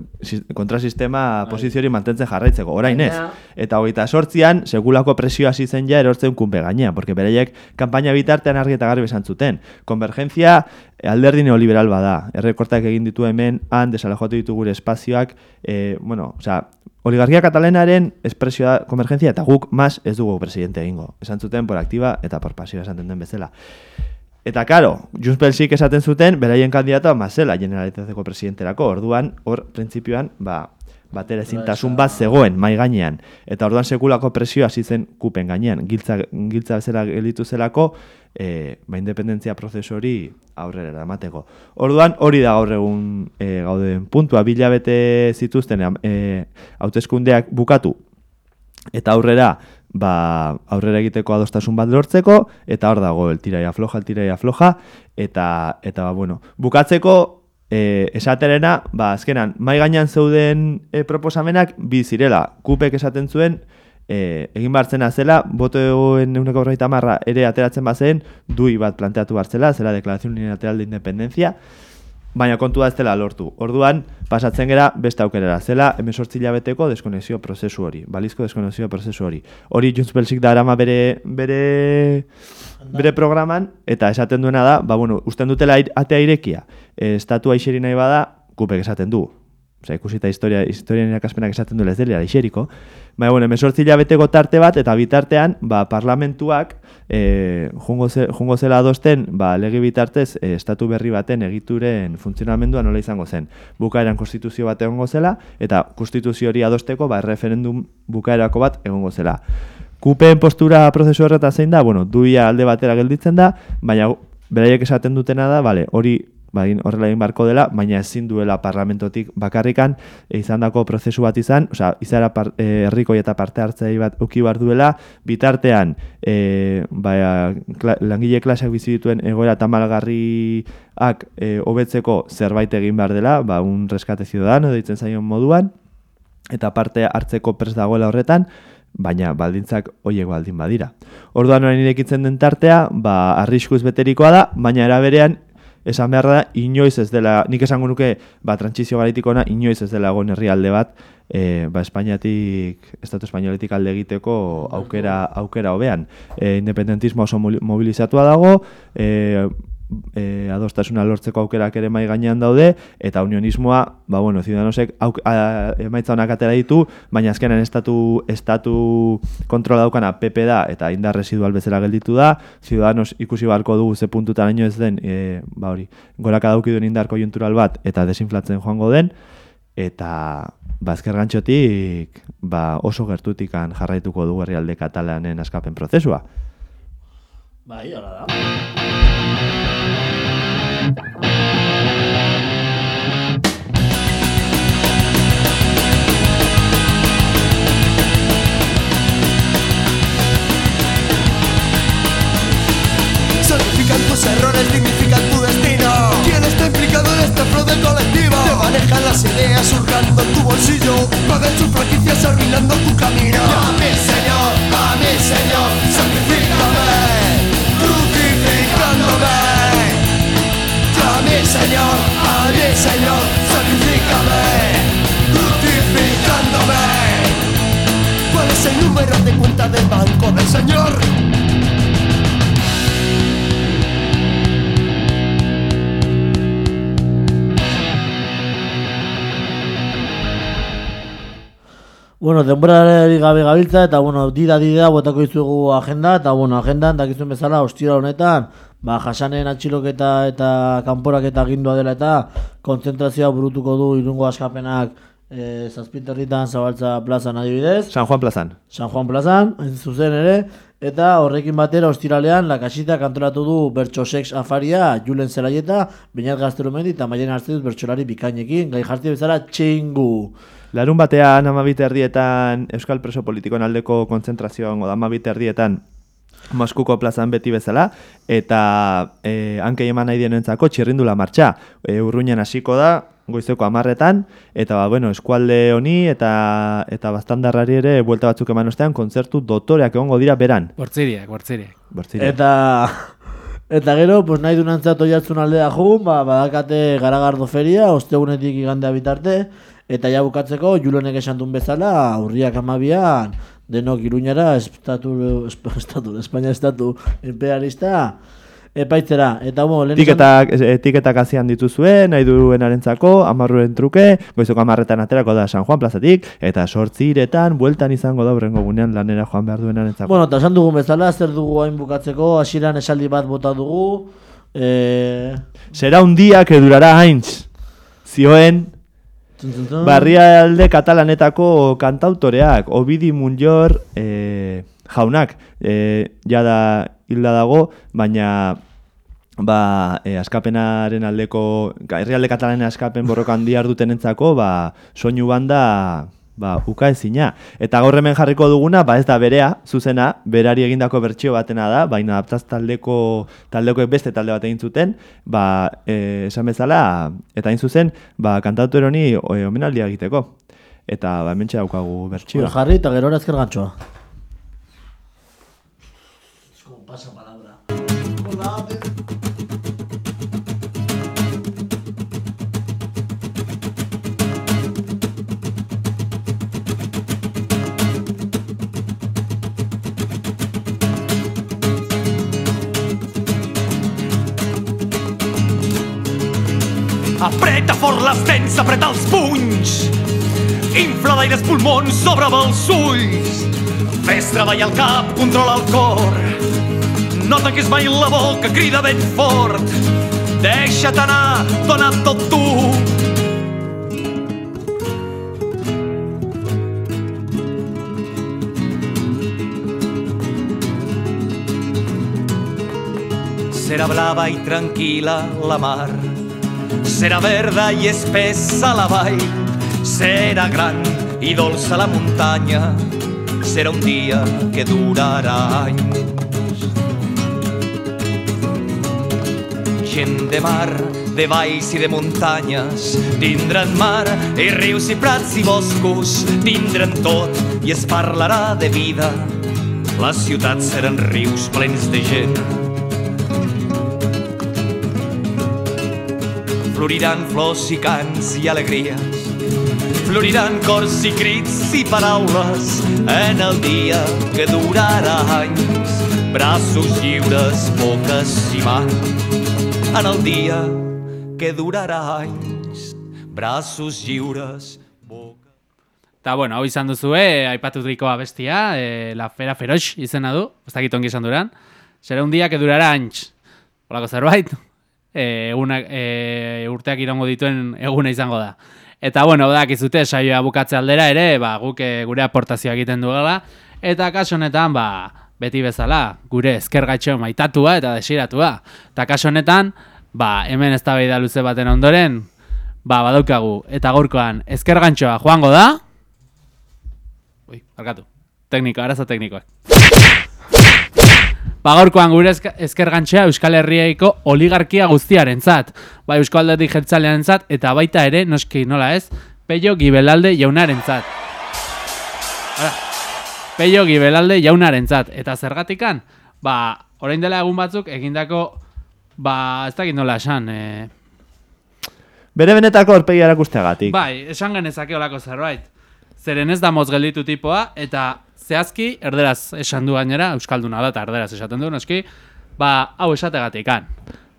kontrasistema poziziori mantentzen jarraitzeko, orain ez. Eta hogeita sortzian, segulako presio hasi zen ja erortzen kunpe gainean, porque bereiek kanpaina bitartean argi eta garbi esan zuten. Konvergentzia alderdi neoliberal bada. Errekortak egin ditu hemen, han desalajatu ditu gure espazioak, e, bueno, osea, oligarkia katalenaren espresioa konvergentzia eta guk mas ez dugu presidente egingo. Esan zuten por activa eta por pasiva esan den bezala. Eta karo, Junts Belsik esaten zuten, beraien kandidatoa mazela generalitatzeko presidenterako, orduan, hor, printzipioan, ba, batera ezintasun bat zegoen, mai gainean. Eta orduan sekulako presioa hasi zen kupen gainean. Giltza, giltza bezala gelitu zelako, e, ba, independentzia prozesu hori aurrera eramateko. Orduan, hori da gaur egun e, gauden puntua, bilabete zituzten e, hauteskundeak bukatu. Eta aurrera, ba, aurrera egiteko adostasun bat lortzeko, eta hor dago, el tiraia floja, el tiraia floja, eta, eta ba, bueno, bukatzeko, e, esaterena, ba, azkenan, mai gainean zeuden e, proposamenak, bi zirela, kupek esaten zuen, e, egin bartzena zela, botoen eguneko berroita marra ere ateratzen bazen, dui bat planteatu bartzela, zela deklarazion unilateral de independencia, baina kontua ez dela lortu. Orduan, pasatzen gera beste aukerera. Zela, emesortzi labeteko deskonexio prozesu hori. Balizko deskonexio prozesu hori. Hori Junts Belsik da arama bere, bere, bere programan, eta esaten duena da, ba, bueno, usten dutela atea irekia. E, estatua iseri nahi bada, kupek esaten du. Osa, ikusita historia, historia irakaspenak esaten du ez dela iseriko. Baina, bueno, emesortzi labeteko tarte bat, eta bitartean, ba, parlamentuak, e, jungo, ze, jungo zela adosten, ba, legi bitartez, e, estatu berri baten egituren funtzionamendua nola izango zen. Bukaeran konstituzio bat egongo zela, eta konstituzio hori adosteko, ba, referendum bukaerako bat egongo zela. Kupen postura prozesu horreta zein da, bueno, duia alde batera gelditzen da, baina beraiek esaten dutena da, vale, hori ba, horrela egin barko dela, baina ezin duela parlamentotik bakarrikan e, izandako prozesu bat izan, osea, izara par, e, herrikoi eta parte hartzei bat uki bar duela, bitartean e, ba, kla, langile klaseak bizi dituen egoera tamalgarriak e, hobetzeko zerbait egin behar dela, ba, un reskate ciudadano deitzen zaion moduan, eta parte hartzeko pres dagoela horretan, baina baldintzak hoiek baldin badira. Orduan orain irekitzen den tartea, ba arriskuz beterikoa da, baina era berean esan behar da, inoiz ez dela, nik esango nuke, ba, trantzizio garitikona, inoiz ez dela egon herrialde bat, e, ba, Espainiatik, Estatu Espainoletik alde egiteko aukera, aukera hobean. E, independentismo oso mobilizatua dago, e, e, adostasuna lortzeko aukerak ere mai gainean daude eta unionismoa, ba bueno, Ciudadanosek auk, emaitza honak atera ditu, baina azkenan estatu estatu kontrola daukana PP da eta indar residual bezala gelditu da. Ciudadanos ikusi beharko dugu ze puntutan ez den, e, ba hori, goraka dauki duen indar konjuntural bat eta desinflatzen joango den eta bazker ba, gantxotik ba oso gertutikan jarraituko du herrialde katalanen askapen prozesua. Bai, hola da. tus errores, dignifican tu destino. ¿Quién está implicado en este fraude colectivo? Te manejan las ideas hurgando tu bolsillo, pagan sus franquicias arruinando tu camino. A mi Señor, a mi Señor, sacrificame, crucificándome. A mi Señor, a mi Señor, sacrificame, crucificándome. ¿Cuál es el número de cuenta del banco del Señor? Bueno, denborari gabe gabiltza eta bueno, dida dida botako izugu agenda eta bueno, agendan dakizuen bezala ostira honetan, ba jasanen atxiloketa eta kanporaketa agindua dela eta kontzentrazioa burutuko du irungo askapenak e, zazpiterritan zabaltza plazan adibidez. San Juan plazan. San Juan plazan, hain zuzen ere, eta horrekin batera ostiralean lakasita kantolatu du bertso sex afaria Julen Zelaieta, Beñat Gaztelumendi eta Maien Artziduz bertsolari bikainekin, gai jarti bezala txingu. Larun batean amabite erdietan Euskal Preso Politikoen aldeko kontzentrazioa ongo da amabite erdietan Moskuko plazan beti bezala, eta e, hankei eman nahi dienentzako txirrindula martxa. E, urruñan hasiko da, goizeko amarretan, eta ba, bueno, eskualde honi eta eta bastandarrari ere buelta batzuk eman ostean kontzertu dotoreak egongo dira beran. Bortziriak, bortziriak. Bortzire. Eta eta gero, pues nahi dunantzat oiatzun aldea jun, ba, badakate garagardo feria, ostegunetik igandea bitarte, eta ja bukatzeko, Julenek esan duen bezala, urriak amabian, denok iruñara, estatu, <laughs> estatu, Espainia estatu imperialista, epaitzera. Eta, bueno, lehen esan- Tiketak, e, tiketak hasian dituzue, nahi duenarentzako, amarruen truke, goizoko amarretan aterako da San Juan plazatik, eta sortziretan, bueltan izango da horrengo gunean lanera joan behar duenarentzako. Bueno, eta esan dugun bezala, zer dugu hain bukatzeko, hasieran esaldi bat bota dugu, eh, Será un día que durará ains. Zioen, barrialde katalanetako kantautoreak, Obidi Munjor e, jaunak, e, jada hilda dago, baina ba, e, askapenaren aldeko, herrialde katalanen askapen borroka handi dutenentzako, ba, soinu banda ba, uka ezina. Eta gaur hemen jarriko duguna, ba ez da berea, zuzena, berari egindako bertsio batena da, baina aptaz taldeko, taldeko beste talde bat egin zuten, ba, e, esan bezala, eta hain zuzen, ba, kantautor honi e, omenaldia egiteko. Eta ba, hementxe daukagu bertsioa. jarri eta gero ezker gantxoa. Apreta fort les dents, apreta els punys. Infla d'aire els pulmons, sobre els ulls. Fes treballar el cap, controla el cor. No tanquis mai la boca, crida ben fort. Deixa't anar, dona tot tu. Serà blava i tranquil·la la mar Serà verda i espessa la vall, serà gran i dolça la muntanya, serà un dia que durarà anys. Gent de mar, de valls i de muntanyes, tindran mar i rius i prats i boscos, tindran tot i es parlarà de vida. Les ciutats seran rius plens de gent, Floriran flors i cants i alegries, floriran cors i crits i paraules en el dia que durarà anys. Braços lliures, boques i mans, en el dia que durarà anys. Braços lliures, boques... Eta, bueno, hau izan duzue, aipaturiko abestia, e, La Fera Ferox izena du, ez dakit ongi esan duran. Será un día que durará anys. Olako zerbait, e, egunak, e, urteak irango dituen eguna izango da. Eta, bueno, dakizute saioa bukatze aldera ere, ba, guk e, gure aportazioa egiten duela. Eta kaso honetan, ba, beti bezala, gure ezkergatxo maitatua eta desiratua. Eta kaso honetan, ba, hemen eztabaida luze baten ondoren, ba, badaukagu. Eta gaurkoan, ezkergantxoa joango da, Ui, barkatu. Tekniko, arazo teknikoak. Ba, gaurkoan gure ezkergantxea Euskal Herriaiko oligarkia guztiarentzat. Ba, Euskal Alderdi Jeltzalearentzat eta baita ere, noski nola ez, Peio Gibelalde jaunarentzat. Ara, Peio Gibelalde jaunarentzat. Eta zergatikan, ba, orain dela egun batzuk egindako, ba, ez dakit nola esan, eh, Bere benetako orpegi erakusteagatik. Bai, esan genezake olako zerbait. Zeren ez da moz gelditu tipoa, eta zehazki, erderaz esan du gainera, euskalduna da eta erderaz esaten du, noski, ba, hau esategatikan.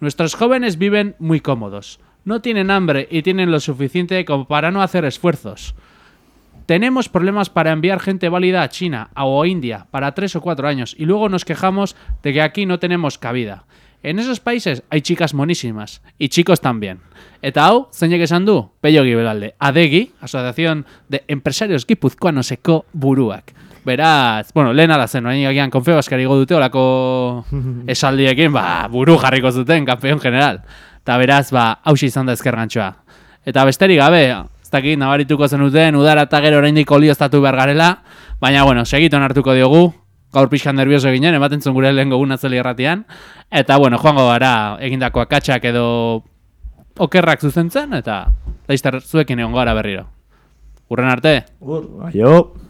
Nuestros jóvenes viven muy cómodos. No tienen hambre y tienen lo suficiente como para no hacer esfuerzos. tenemos problemas para enviar gente válida a China o India para tres o cuatro años y luego nos quejamos de que aquí no tenemos cabida. En esos países hay chicas monísimas y chicos también. Eta hau, zeinek esan du? Peio Gibelalde. Adegi, Asociación de Empresarios Gipuzkoanoseko buruak. Beraz, bueno, lehen ala zen, orain agian konfebaskari dute olako <laughs> esaldiekin, ba, buru jarriko zuten, kampeon general. Eta beraz, ba, hausi izan da ezkergantxoa. Eta besterik gabe, ez dakit, nabarituko zenuten, udara eta gero oraindik olioztatu behar garela, baina, bueno, segiton hartuko diogu, gaur pixkan nervioso ginen, ematen zuen gure lehen gogun atzeli erratian, eta, bueno, joango gara, egindako akatsak edo okerrak zuzentzen, eta laizter zuekin egon gara berriro. Urren arte, Aio.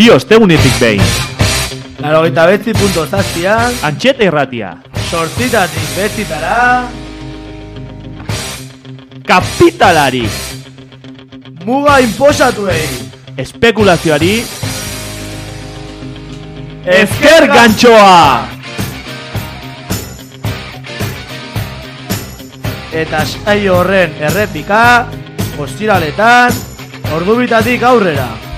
Bi ostegunetik behin. Laro gita betzi punto zazpian, Antxeta irratia. sortzitatik betzitara, Kapitalari. muga inposatuei, Espekulazioari. Ezker gantxoa! eta saio horren errepika, ostiraletan, ordubitatik aurrera.